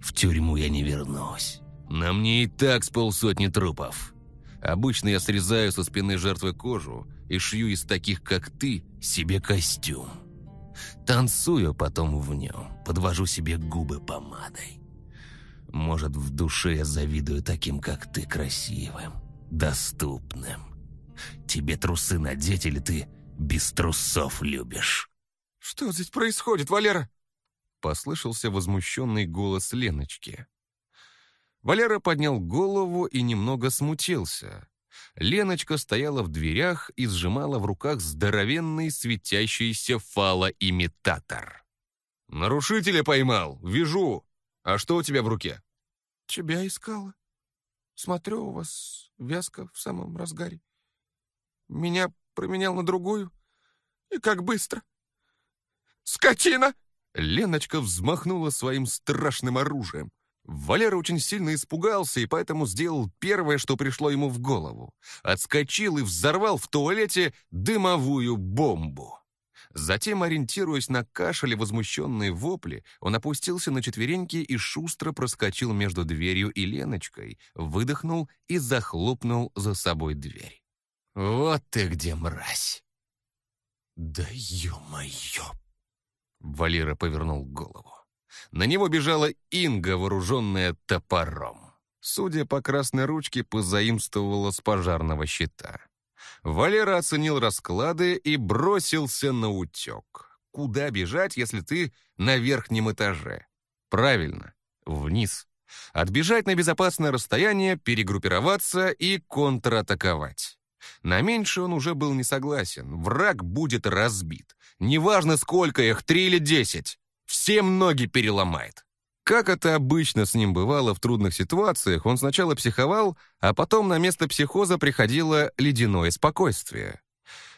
В тюрьму я не вернусь. На мне и так с полсотни трупов. Обычно я срезаю со спины жертвы кожу и шью из таких, как ты, себе костюм. Танцую потом в нем, подвожу себе губы помадой. Может, в душе я завидую таким, как ты, красивым, доступным. Тебе трусы надеть или ты без трусов любишь? «Что здесь происходит, Валера?» Послышался возмущенный голос Леночки. Валера поднял голову и немного смутился. Леночка стояла в дверях и сжимала в руках здоровенный светящийся фалоимитатор. «Нарушителя поймал, вижу. А что у тебя в руке?» «Тебя искала. Смотрю, у вас вязка в самом разгаре. Меня променял на другую. И как быстро. Скотина!» Леночка взмахнула своим страшным оружием. Валера очень сильно испугался и поэтому сделал первое, что пришло ему в голову. Отскочил и взорвал в туалете дымовую бомбу. Затем, ориентируясь на кашель и возмущенные вопли, он опустился на четвереньки и шустро проскочил между дверью и Леночкой, выдохнул и захлопнул за собой дверь. «Вот ты где, мразь!» «Да ё-моё!» Валера повернул голову. На него бежала Инга, вооруженная топором. Судя по красной ручке, позаимствовала с пожарного щита. Валера оценил расклады и бросился на утек. Куда бежать, если ты на верхнем этаже? Правильно, вниз. Отбежать на безопасное расстояние, перегруппироваться и контратаковать. На меньше он уже был не согласен. Враг будет разбит. Неважно, сколько их, три или десять. Всем ноги переломает. Как это обычно с ним бывало в трудных ситуациях, он сначала психовал, а потом на место психоза приходило ледяное спокойствие.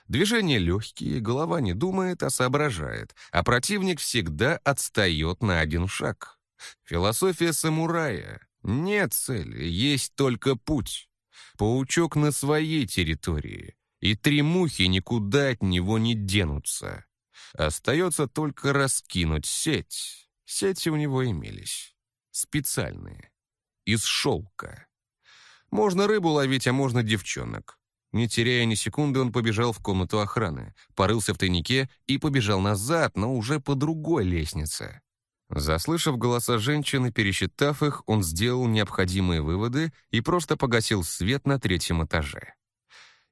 Движения легкие, голова не думает, а соображает, а противник всегда отстает на один шаг. Философия самурая. Нет цели, есть только путь. Паучок на своей территории, и три мухи никуда от него не денутся. Остается только раскинуть сеть. Сети у него имелись. Специальные. Из шелка. Можно рыбу ловить, а можно девчонок. Не теряя ни секунды, он побежал в комнату охраны, порылся в тайнике и побежал назад, но уже по другой лестнице. Заслышав голоса женщины, пересчитав их, он сделал необходимые выводы и просто погасил свет на третьем этаже.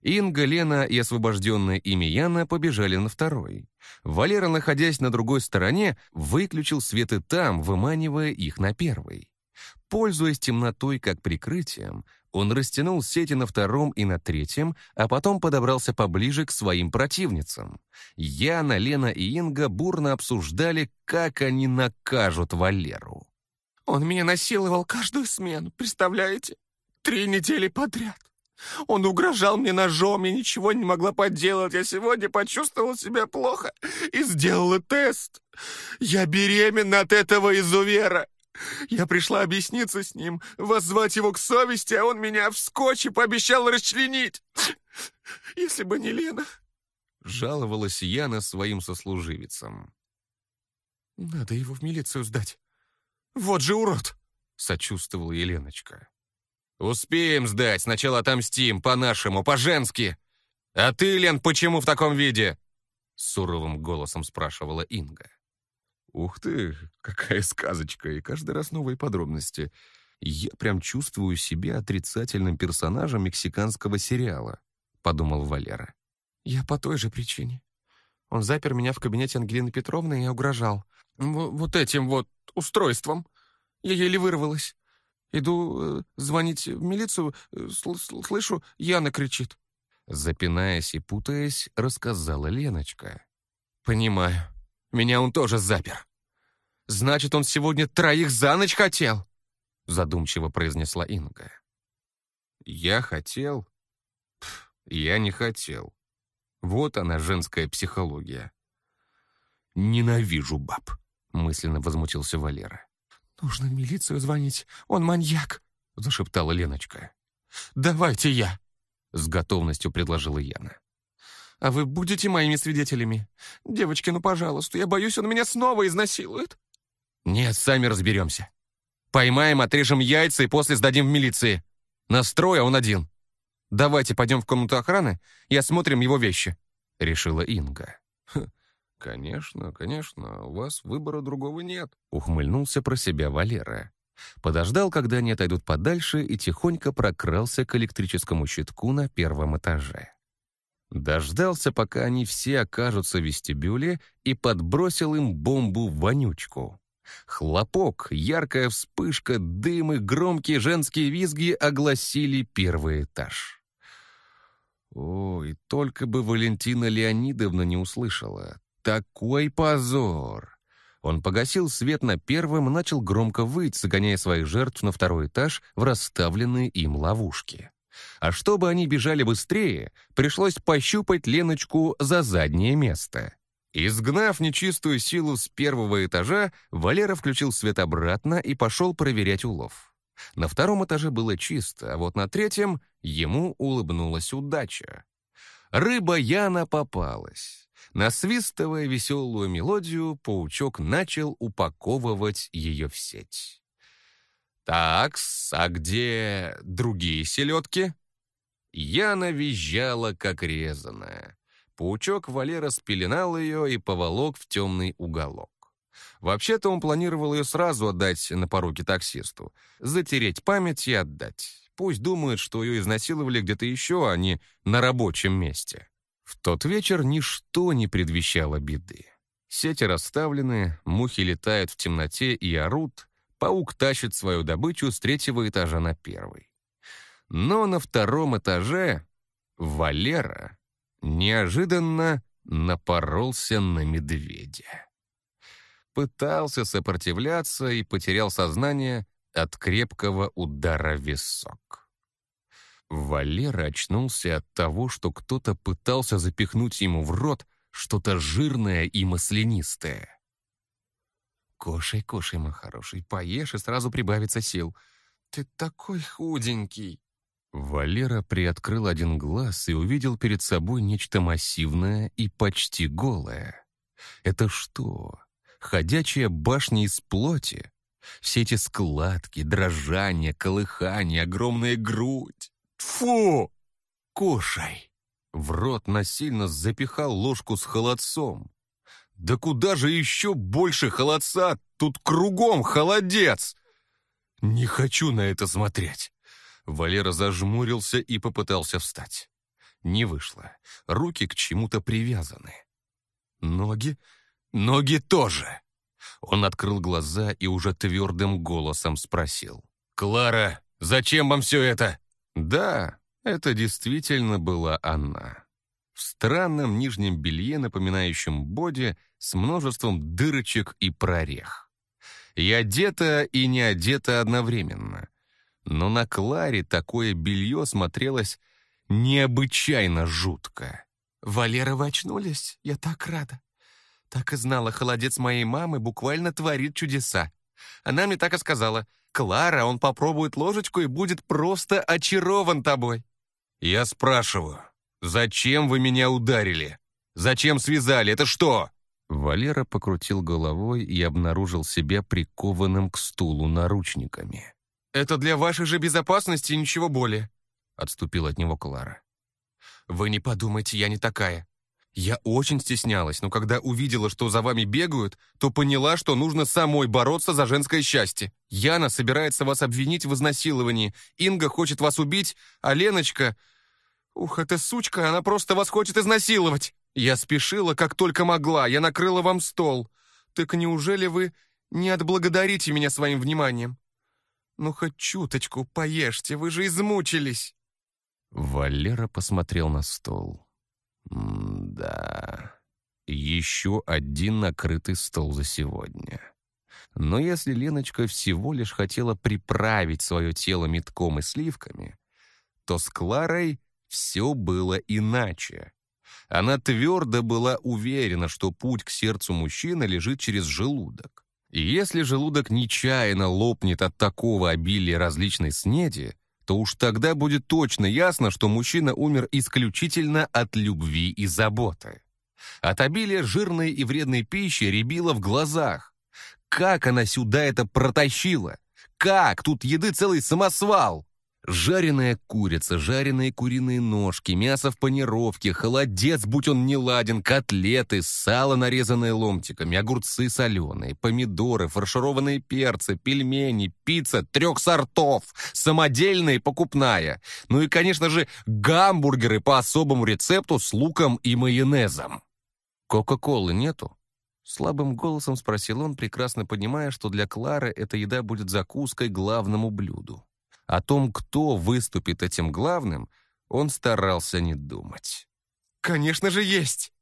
Инга, Лена и освобожденная ими Яна побежали на второй. Валера, находясь на другой стороне, выключил свет и там, выманивая их на первый. Пользуясь темнотой как прикрытием, он растянул сети на втором и на третьем, а потом подобрался поближе к своим противницам. Яна, Лена и Инга бурно обсуждали, как они накажут Валеру. «Он меня насиловал каждую смену, представляете? Три недели подряд. Он угрожал мне ножом, я ничего не могла поделать. Я сегодня почувствовала себя плохо и сделала тест. Я беременна от этого изувера. Я пришла объясниться с ним, воззвать его к совести, а он меня в скотче пообещал расчленить. Если бы не Лена. Жаловалась Яна своим сослуживицам. Надо его в милицию сдать. Вот же урод! Сочувствовала Еленочка. «Успеем сдать, сначала отомстим, по-нашему, по-женски. А ты, Лен, почему в таком виде?» Суровым голосом спрашивала Инга. Ух ты, какая сказочка, и каждый раз новые подробности. Я прям чувствую себя отрицательным персонажем мексиканского сериала, подумал Валера. Я по той же причине. Он запер меня в кабинете Ангелины Петровны и угрожал. В вот этим вот устройством. Я еле вырвалась. Иду э, звонить в милицию, э, сл слышу, Яна кричит. Запинаясь и путаясь, рассказала Леночка. «Понимаю. Меня он тоже запер. Значит, он сегодня троих за ночь хотел?» Задумчиво произнесла Инга. «Я хотел? Пф, я не хотел. Вот она, женская психология. «Ненавижу баб», — мысленно возмутился Валера. «Нужно в милицию звонить, он маньяк», — зашептала Леночка. «Давайте я», — с готовностью предложила Яна. «А вы будете моими свидетелями? Девочки, ну, пожалуйста, я боюсь, он меня снова изнасилует». «Нет, сами разберемся. Поймаем, отрежем яйца и после сдадим в милиции. Настрой, а он один. Давайте пойдем в комнату охраны и осмотрим его вещи», — решила Инга. «Конечно, конечно, у вас выбора другого нет», — ухмыльнулся про себя Валера. Подождал, когда они отойдут подальше, и тихонько прокрался к электрическому щитку на первом этаже. Дождался, пока они все окажутся в вестибюле, и подбросил им бомбу-вонючку. Хлопок, яркая вспышка, дым и громкие женские визги огласили первый этаж. Ой, только бы Валентина Леонидовна не услышала. Такой позор! Он погасил свет на первом и начал громко выть, загоняя своих жертв на второй этаж в расставленные им ловушки. А чтобы они бежали быстрее, пришлось пощупать Леночку за заднее место. Изгнав нечистую силу с первого этажа, Валера включил свет обратно и пошел проверять улов. На втором этаже было чисто, а вот на третьем ему улыбнулась удача. Рыба Яна попалась. Насвистывая веселую мелодию, паучок начал упаковывать ее в сеть. «Такс, а где другие селедки?» Яна визжала, как резаная. Паучок Валера спеленал ее и поволок в темный уголок. Вообще-то он планировал ее сразу отдать на поруки таксисту, затереть память и отдать. Пусть думают, что ее изнасиловали где-то еще, а не на рабочем месте. В тот вечер ничто не предвещало беды. Сети расставлены, мухи летают в темноте и орут, паук тащит свою добычу с третьего этажа на первый. Но на втором этаже Валера неожиданно напоролся на медведя. Пытался сопротивляться и потерял сознание от крепкого удара в висок. Валера очнулся от того, что кто-то пытался запихнуть ему в рот что-то жирное и маслянистое. «Кушай, кушай, мой хороший, поешь, и сразу прибавится сил. Ты такой худенький!» Валера приоткрыл один глаз и увидел перед собой нечто массивное и почти голое. «Это что, ходячая башня из плоти?» Все эти складки, дрожание, колыхание, огромная грудь. Фу! Кушай!» В рот насильно запихал ложку с холодцом. «Да куда же еще больше холодца? Тут кругом холодец!» «Не хочу на это смотреть!» Валера зажмурился и попытался встать. Не вышло. Руки к чему-то привязаны. Ноги? Ноги тоже! Он открыл глаза и уже твердым голосом спросил. «Клара, зачем вам все это?» Да, это действительно была она. В странном нижнем белье, напоминающем боди, с множеством дырочек и прорех. И одета, и не одета одновременно. Но на Кларе такое белье смотрелось необычайно жутко. «Валера, вы очнулись? Я так рада. Так и знала, холодец моей мамы буквально творит чудеса. Она мне так и сказала. Клара, он попробует ложечку и будет просто очарован тобой. Я спрашиваю, зачем вы меня ударили? Зачем связали? Это что? Валера покрутил головой и обнаружил себя прикованным к стулу наручниками. «Это для вашей же безопасности и ничего более», — отступил от него Клара. «Вы не подумайте, я не такая. Я очень стеснялась, но когда увидела, что за вами бегают, то поняла, что нужно самой бороться за женское счастье. Яна собирается вас обвинить в изнасиловании, Инга хочет вас убить, а Леночка... Ух, эта сучка, она просто вас хочет изнасиловать. Я спешила, как только могла, я накрыла вам стол. Так неужели вы не отблагодарите меня своим вниманием? Ну, хоть чуточку поешьте, вы же измучились. Валера посмотрел на стол. да, еще один накрытый стол за сегодня. Но если Леночка всего лишь хотела приправить свое тело метком и сливками, то с Кларой все было иначе. Она твердо была уверена, что путь к сердцу мужчины лежит через желудок. И если желудок нечаянно лопнет от такого обилия различной снеди, то уж тогда будет точно ясно, что мужчина умер исключительно от любви и заботы. От обилия жирной и вредной пищи рябило в глазах. Как она сюда это протащила? Как? Тут еды целый самосвал. Жареная курица, жареные куриные ножки, мясо в панировке, холодец, будь он не ладен, котлеты, сало, нарезанное ломтиками, огурцы соленые, помидоры, фаршированные перцы, пельмени, пицца трех сортов, самодельная и покупная. Ну и, конечно же, гамбургеры по особому рецепту с луком и майонезом. «Кока-колы нету?» Слабым голосом спросил он, прекрасно понимая, что для Клары эта еда будет закуской главному блюду. О том, кто выступит этим главным, он старался не думать. «Конечно же есть!»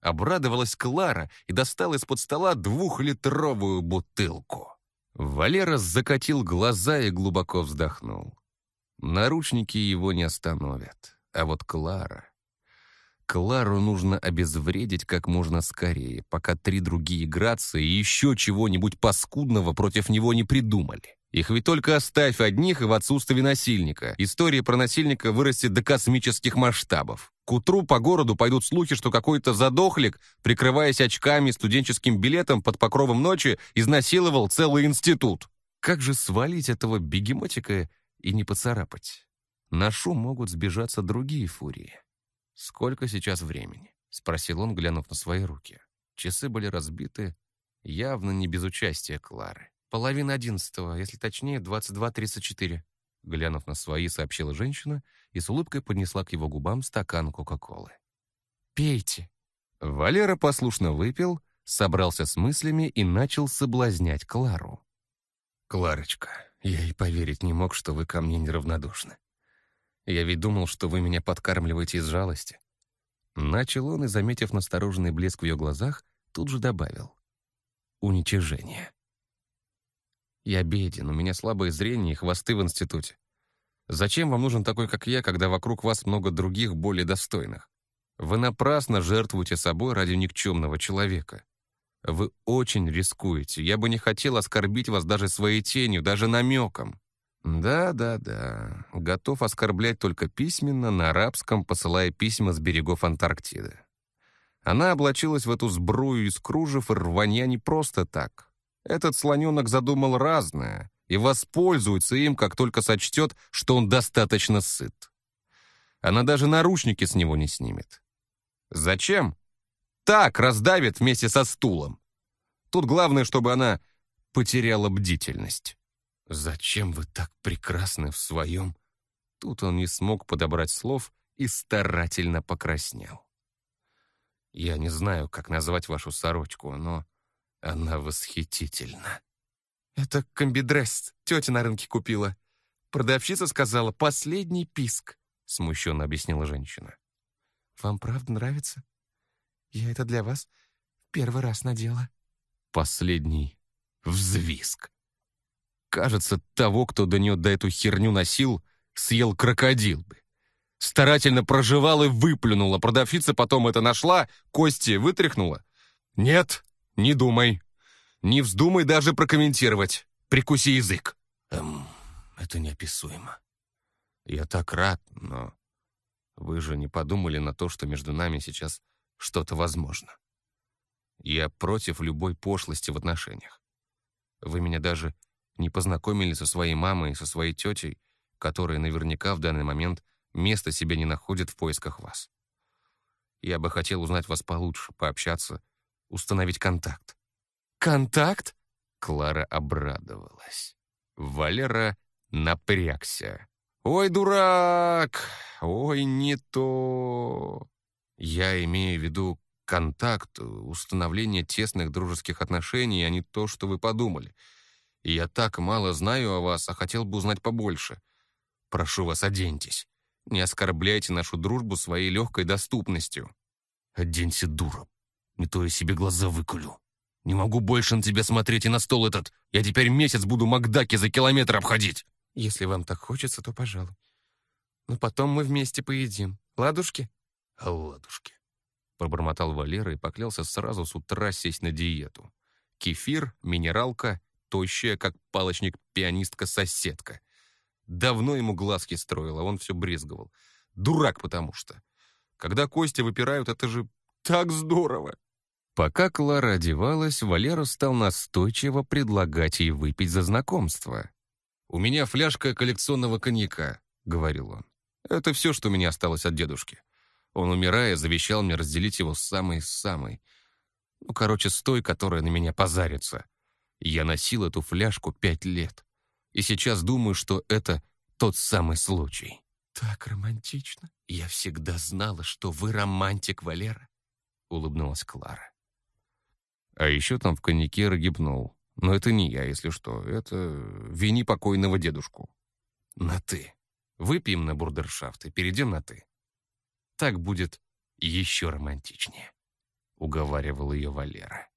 Обрадовалась Клара и достала из-под стола двухлитровую бутылку. Валера закатил глаза и глубоко вздохнул. Наручники его не остановят. А вот Клара... Клару нужно обезвредить как можно скорее, пока три другие грации и еще чего-нибудь паскудного против него не придумали. Их ведь только оставь одних и в отсутствии насильника. История про насильника вырастет до космических масштабов. К утру по городу пойдут слухи, что какой-то задохлик, прикрываясь очками и студенческим билетом под покровом ночи, изнасиловал целый институт. Как же свалить этого бегемотика и не поцарапать? На шум могут сбежаться другие фурии. «Сколько сейчас времени?» — спросил он, глянув на свои руки. Часы были разбиты, явно не без участия Клары. «Половина одиннадцатого, если точнее, двадцать два тридцать четыре». Глянув на свои, сообщила женщина и с улыбкой поднесла к его губам стакан Кока-Колы. «Пейте». Валера послушно выпил, собрался с мыслями и начал соблазнять Клару. «Кларочка, я и поверить не мог, что вы ко мне неравнодушны. Я ведь думал, что вы меня подкармливаете из жалости». Начал он и, заметив настороженный блеск в ее глазах, тут же добавил. «Уничижение». Я беден, у меня слабое зрение и хвосты в институте. Зачем вам нужен такой, как я, когда вокруг вас много других, более достойных? Вы напрасно жертвуете собой ради никчемного человека. Вы очень рискуете. Я бы не хотел оскорбить вас даже своей тенью, даже намеком. Да-да-да, готов оскорблять только письменно, на арабском, посылая письма с берегов Антарктиды. Она облачилась в эту сбрую из кружев и рванья не просто так. Этот слоненок задумал разное и воспользуется им, как только сочтет, что он достаточно сыт. Она даже наручники с него не снимет. Зачем? Так раздавит вместе со стулом. Тут главное, чтобы она потеряла бдительность. «Зачем вы так прекрасны в своем?» Тут он не смог подобрать слов и старательно покраснел. «Я не знаю, как назвать вашу сорочку, но она восхитительна. Это комбидресс, тетя на рынке купила. Продавщица сказала «последний писк», смущенно объяснила женщина. Вам правда нравится? Я это для вас первый раз надела. Последний взвизг. Кажется, того, кто до нее до эту херню носил, съел крокодил бы. Старательно проживал и выплюнула. Продавщица потом это нашла, кости вытряхнула. «Нет, не думай. Не вздумай даже прокомментировать. Прикуси язык. Эм, это неописуемо. Я так рад, но вы же не подумали на то, что между нами сейчас что-то возможно. Я против любой пошлости в отношениях. Вы меня даже не познакомили со своей мамой и со своей тетей, которые наверняка в данный момент места себе не находят в поисках вас. Я бы хотел узнать вас получше, пообщаться, установить контакт». «Контакт?» Клара обрадовалась. Валера напрягся. «Ой, дурак! Ой, не то!» Я имею в виду контакт, установление тесных дружеских отношений, а не то, что вы подумали. И я так мало знаю о вас, а хотел бы узнать побольше. Прошу вас, оденьтесь. Не оскорбляйте нашу дружбу своей легкой доступностью. Оденься, дура. Не то я себе глаза выкулю. Не могу больше на тебя смотреть и на стол этот. Я теперь месяц буду Макдаки за километр обходить. Если вам так хочется, то пожалуй. Но потом мы вместе поедим. Ладушки? Ладушки. Пробормотал Валера и поклялся сразу с утра сесть на диету. Кефир, минералка, тощая, как палочник-пианистка-соседка. Давно ему глазки строил, а он все брезговал. Дурак потому что. Когда кости выпирают, это же так здорово. Пока Клара одевалась, Валера стал настойчиво предлагать ей выпить за знакомство. «У меня фляжка коллекционного коньяка», — говорил он. «Это все, что у меня осталось от дедушки. Он, умирая, завещал мне разделить его с самой-самой. Ну, короче, с той, которая на меня позарится. Я носил эту фляжку пять лет. И сейчас думаю, что это тот самый случай. Так романтично. Я всегда знала, что вы романтик, Валера, улыбнулась Клара. А еще там в коньяке рогипнул. Но это не я, если что. Это вини покойного дедушку. На «ты». Выпьем на бурдершафт и перейдем на «ты». Так будет еще романтичнее», — уговаривал ее Валера.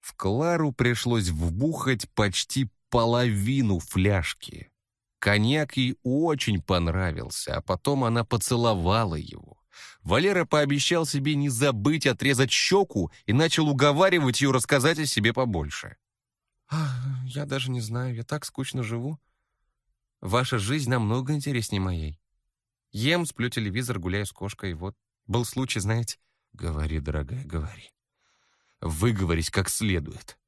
В Клару пришлось вбухать почти половину фляжки. Коньяк ей очень понравился, а потом она поцеловала его. Валера пообещал себе не забыть отрезать щеку и начал уговаривать ее рассказать о себе побольше. «Я даже не знаю, я так скучно живу. Ваша жизнь намного интереснее моей. Ем, сплю телевизор, гуляю с кошкой. Вот был случай, знаете. Говори, дорогая, говори. Выговорись как следует.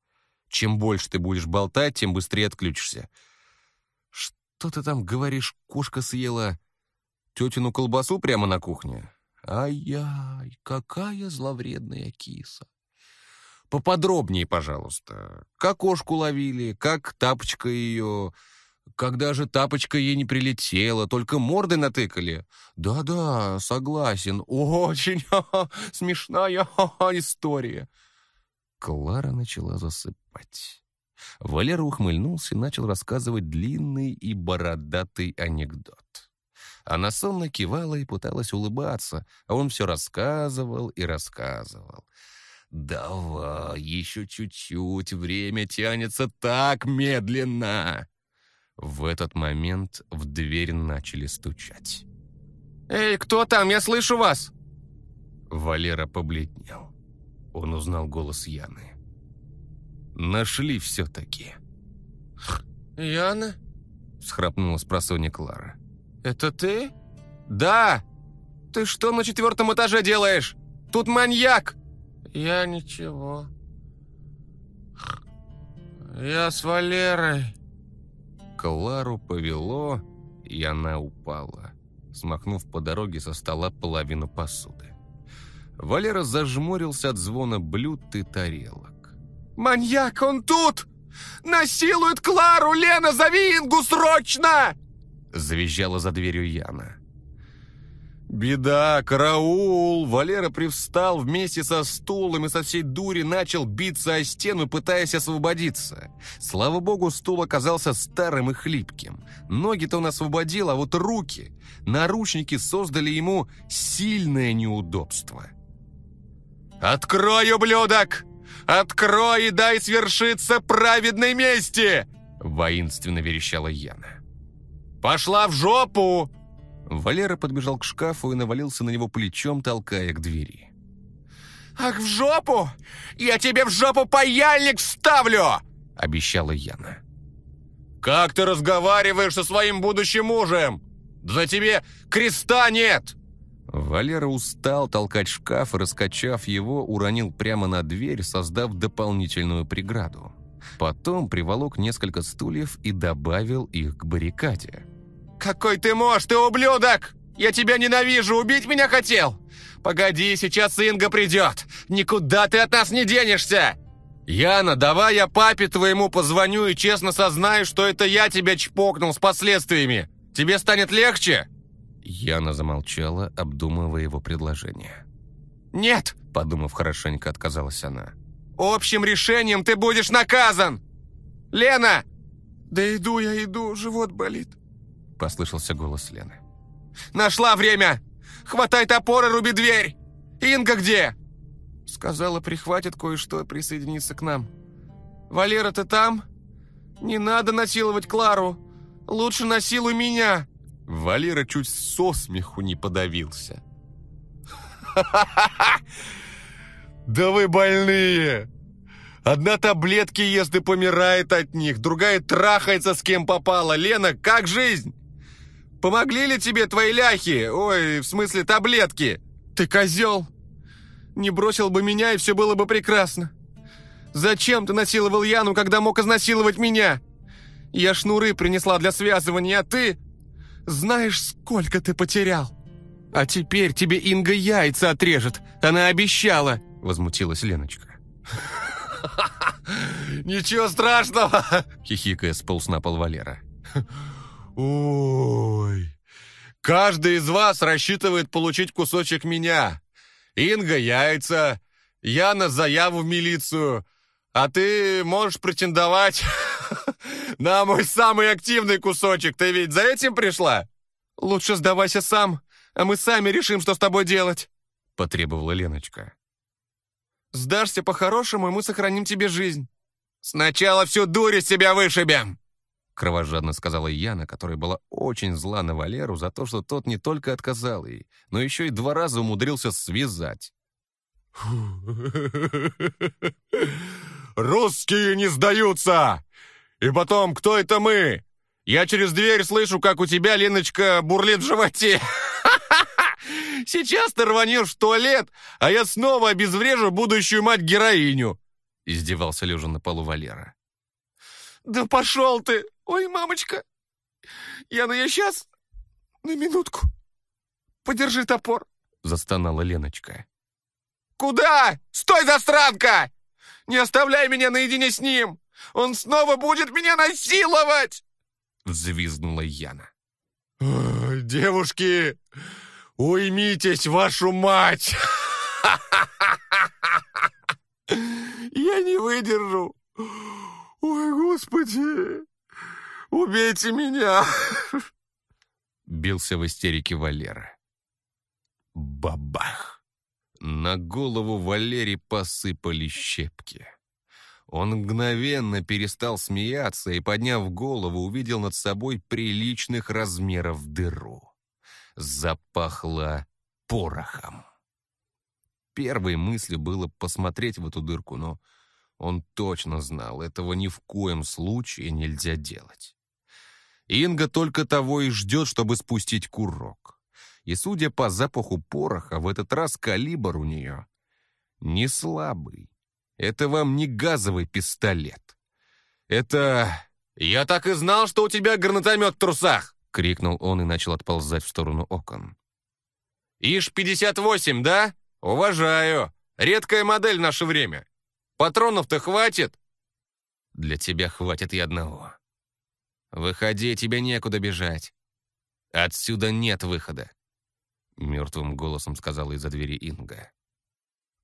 Чем больше ты будешь болтать, тем быстрее отключишься. Что ты там говоришь, кошка съела тетину колбасу прямо на кухне? Ай-яй, какая зловредная киса. Поподробнее, пожалуйста. Как кошку ловили, как тапочка ее... Когда же тапочка ей не прилетела, только морды натыкали? Да-да, согласен, очень смешная история. Клара начала засыпать. Валера ухмыльнулся и начал рассказывать длинный и бородатый анекдот. Она сонно кивала и пыталась улыбаться, а он все рассказывал и рассказывал. «Давай, еще чуть-чуть, время тянется так медленно!» В этот момент в дверь начали стучать. «Эй, кто там? Я слышу вас!» Валера побледнел. Он узнал голос Яны. «Нашли все-таки». «Яна?» — всхрапнула с просонья Клара. «Это ты?» «Да! Ты что на четвертом этаже делаешь? Тут маньяк!» «Я ничего. Я с Валерой». Клару повело, и она упала, смахнув по дороге со стола половину посуды. Валера зажмурился от звона блюд и тарелок. «Маньяк, он тут! Насилует Клару! Лена, зови Ингу срочно!» Завизжала за дверью Яна. «Беда! Караул!» Валера привстал вместе со стулом и со всей дури начал биться о стену, пытаясь освободиться. Слава богу, стул оказался старым и хлипким. Ноги-то он освободил, а вот руки... Наручники создали ему сильное неудобство. «Открой, ублюдок! Открой и дай свершиться праведной мести!» Воинственно верещала Яна. «Пошла в жопу!» Валера подбежал к шкафу и навалился на него плечом, толкая к двери. «Ах, в жопу! Я тебе в жопу паяльник вставлю!» — обещала Яна. «Как ты разговариваешь со своим будущим мужем? За тебе креста нет!» Валера устал толкать шкаф и, раскачав его, уронил прямо на дверь, создав дополнительную преграду. Потом приволок несколько стульев и добавил их к баррикаде. «Какой ты можешь, ты ублюдок! Я тебя ненавижу, убить меня хотел! Погоди, сейчас Инга придет! Никуда ты от нас не денешься! Яна, давай я папе твоему позвоню и честно сознаю, что это я тебя чпокнул с последствиями. Тебе станет легче?» Яна замолчала, обдумывая его предложение. «Нет!» – подумав хорошенько, отказалась она. «Общим решением ты будешь наказан! Лена!» «Да иду я, иду, живот болит», – послышался голос Лены. «Нашла время! Хватай топор и руби дверь! Инга где?» Сказала, прихватит кое-что и присоединится к нам. «Валера, ты там? Не надо насиловать Клару. Лучше насилуй меня!» Валера чуть со смеху не подавился. «Да вы больные! Одна таблетки ест и помирает от них, другая трахается с кем попало. Лена, как жизнь? Помогли ли тебе твои ляхи? Ой, в смысле таблетки? Ты козел! Не бросил бы меня, и все было бы прекрасно. Зачем ты насиловал Яну, когда мог изнасиловать меня? Я шнуры принесла для связывания, а ты... Знаешь, сколько ты потерял? А теперь тебе Инга яйца отрежет. Она обещала, возмутилась Леночка. «Ничего страшного!» — хихикая сполз на пол Валера. «Ой, каждый из вас рассчитывает получить кусочек меня. Инга — яйца, Яна — заяву в милицию, а ты можешь претендовать на мой самый активный кусочек. Ты ведь за этим пришла?» «Лучше сдавайся сам, а мы сами решим, что с тобой делать», — потребовала Леночка. Сдашься по-хорошему, и мы сохраним тебе жизнь». «Сначала всю дурь из себя вышибем!» Кровожадно сказала Яна, которая была очень зла на Валеру за то, что тот не только отказал ей, но еще и два раза умудрился связать. «Русские не сдаются! И потом, кто это мы? Я через дверь слышу, как у тебя, Леночка, бурлит в животе!» Сейчас ты рванешь в туалет, а я снова обезврежу будущую мать-героиню!» Издевался лежа на полу Валера. «Да пошел ты! Ой, мамочка! Яна, я сейчас... На минутку. Подержи топор!» Застонала Леночка. «Куда? Стой, застранка! Не оставляй меня наедине с ним! Он снова будет меня насиловать!» Взвизгнула Яна. «Девушки, «Уймитесь, вашу мать!» «Я не выдержу! Ой, Господи! Убейте меня!» Бился в истерике Валера. Бабах! На голову Валере посыпали щепки. Он мгновенно перестал смеяться и, подняв голову, увидел над собой приличных размеров дыру запахло порохом. Первой мыслью было посмотреть в эту дырку, но он точно знал, этого ни в коем случае нельзя делать. Инга только того и ждет, чтобы спустить курок. И, судя по запаху пороха, в этот раз калибр у нее не слабый. Это вам не газовый пистолет. Это... «Я так и знал, что у тебя гранатомет в трусах!» — крикнул он и начал отползать в сторону окон. «Иш-58, да? Уважаю. Редкая модель в наше время. Патронов-то хватит?» «Для тебя хватит и одного. Выходи, тебе некуда бежать. Отсюда нет выхода», — мертвым голосом сказала из-за двери Инга.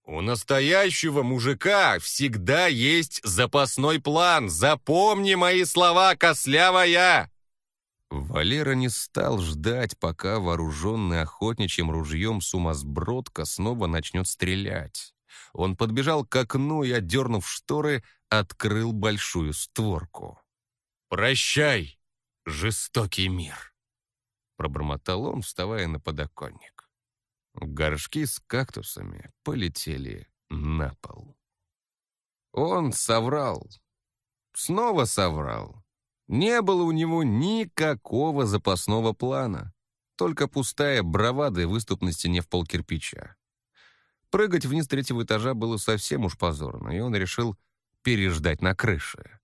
«У настоящего мужика всегда есть запасной план. Запомни мои слова, кослявая!» Валера не стал ждать, пока вооруженный охотничьим ружьем сумасбродка снова начнет стрелять. Он подбежал к окну и, отдернув шторы, открыл большую створку. «Прощай, жестокий мир!» Пробормотал он, вставая на подоконник. Горшки с кактусами полетели на пол. Он соврал. Снова соврал. Не было у него никакого запасного плана, только пустая бравада и выступ на стене в пол кирпича. Прыгать вниз третьего этажа было совсем уж позорно, и он решил переждать на крыше.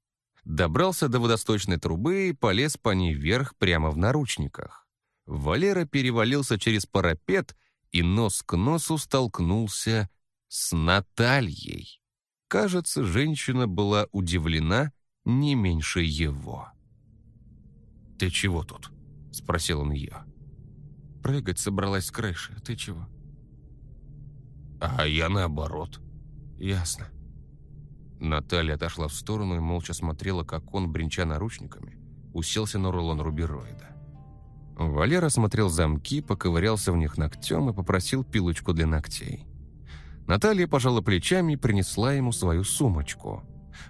Добрался до водосточной трубы и полез по ней вверх прямо в наручниках. Валера перевалился через парапет и нос к носу столкнулся с Натальей. Кажется, женщина была удивлена не меньше его. «Ты чего тут?» — спросил он ее. «Прыгать собралась с крыши. Ты чего?» «А я наоборот». «Ясно». Наталья отошла в сторону и молча смотрела, как он, бренча наручниками, уселся на рулон рубероида. Валера смотрел замки, поковырялся в них ногтем и попросил пилочку для ногтей. Наталья пожала плечами и принесла ему свою сумочку.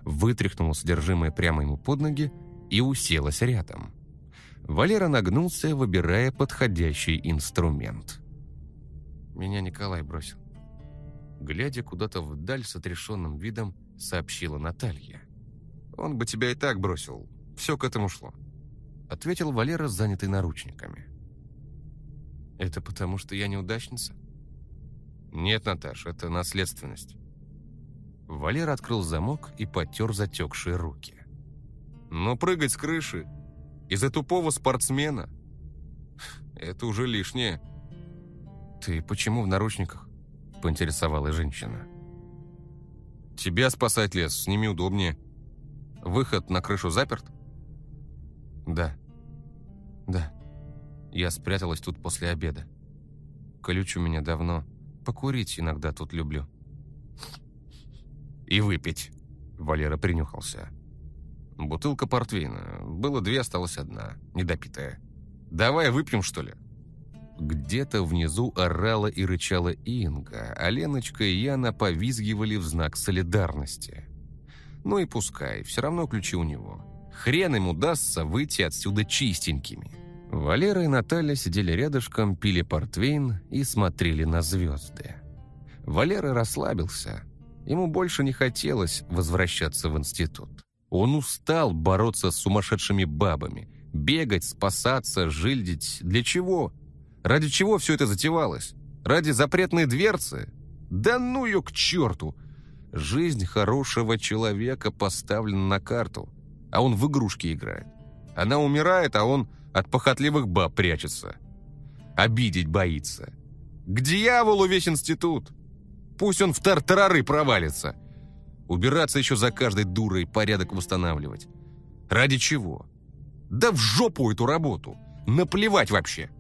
Вытряхнула содержимое прямо ему под ноги и уселась рядом. Валера нагнулся, выбирая подходящий инструмент. «Меня Николай бросил». Глядя куда-то вдаль с отрешенным видом, сообщила Наталья. «Он бы тебя и так бросил. Все к этому шло» ответил Валера, занятый наручниками. «Это потому, что я неудачница?» «Нет, Наташ, это наследственность». Валера открыл замок и потер затекшие руки. «Но прыгать с крыши из-за тупого спортсмена — это уже лишнее». «Ты почему в наручниках?» — поинтересовалась женщина. «Тебя спасать лес, с ними удобнее. Выход на крышу заперт?» «Да. Да. Я спряталась тут после обеда. Ключ у меня давно. Покурить иногда тут люблю». «И выпить», — Валера принюхался. «Бутылка портвейна. Было две, осталась одна, недопитая. Давай выпьем, что ли?» Где-то внизу орала и рычала Инга, а Леночка и Яна повизгивали в знак солидарности. Ну и пускай, все равно ключи у него. Хрен им удастся выйти отсюда чистенькими. Валера и Наталья сидели рядышком, пили портвейн и смотрели на звезды. Валера расслабился. Ему больше не хотелось возвращаться в институт. Он устал бороться с сумасшедшими бабами, бегать, спасаться, жильдить. Для чего? Ради чего все это затевалось? Ради запретной дверцы? Да ну ее к черту! Жизнь хорошего человека поставлена на карту – а он в игрушки играет. Она умирает, а он от похотливых баб прячется. Обидеть боится. К дьяволу весь институт. Пусть он в тартарары провалится. Убираться еще за каждой дурой, порядок восстанавливать. Ради чего? Да в жопу эту работу. Наплевать вообще.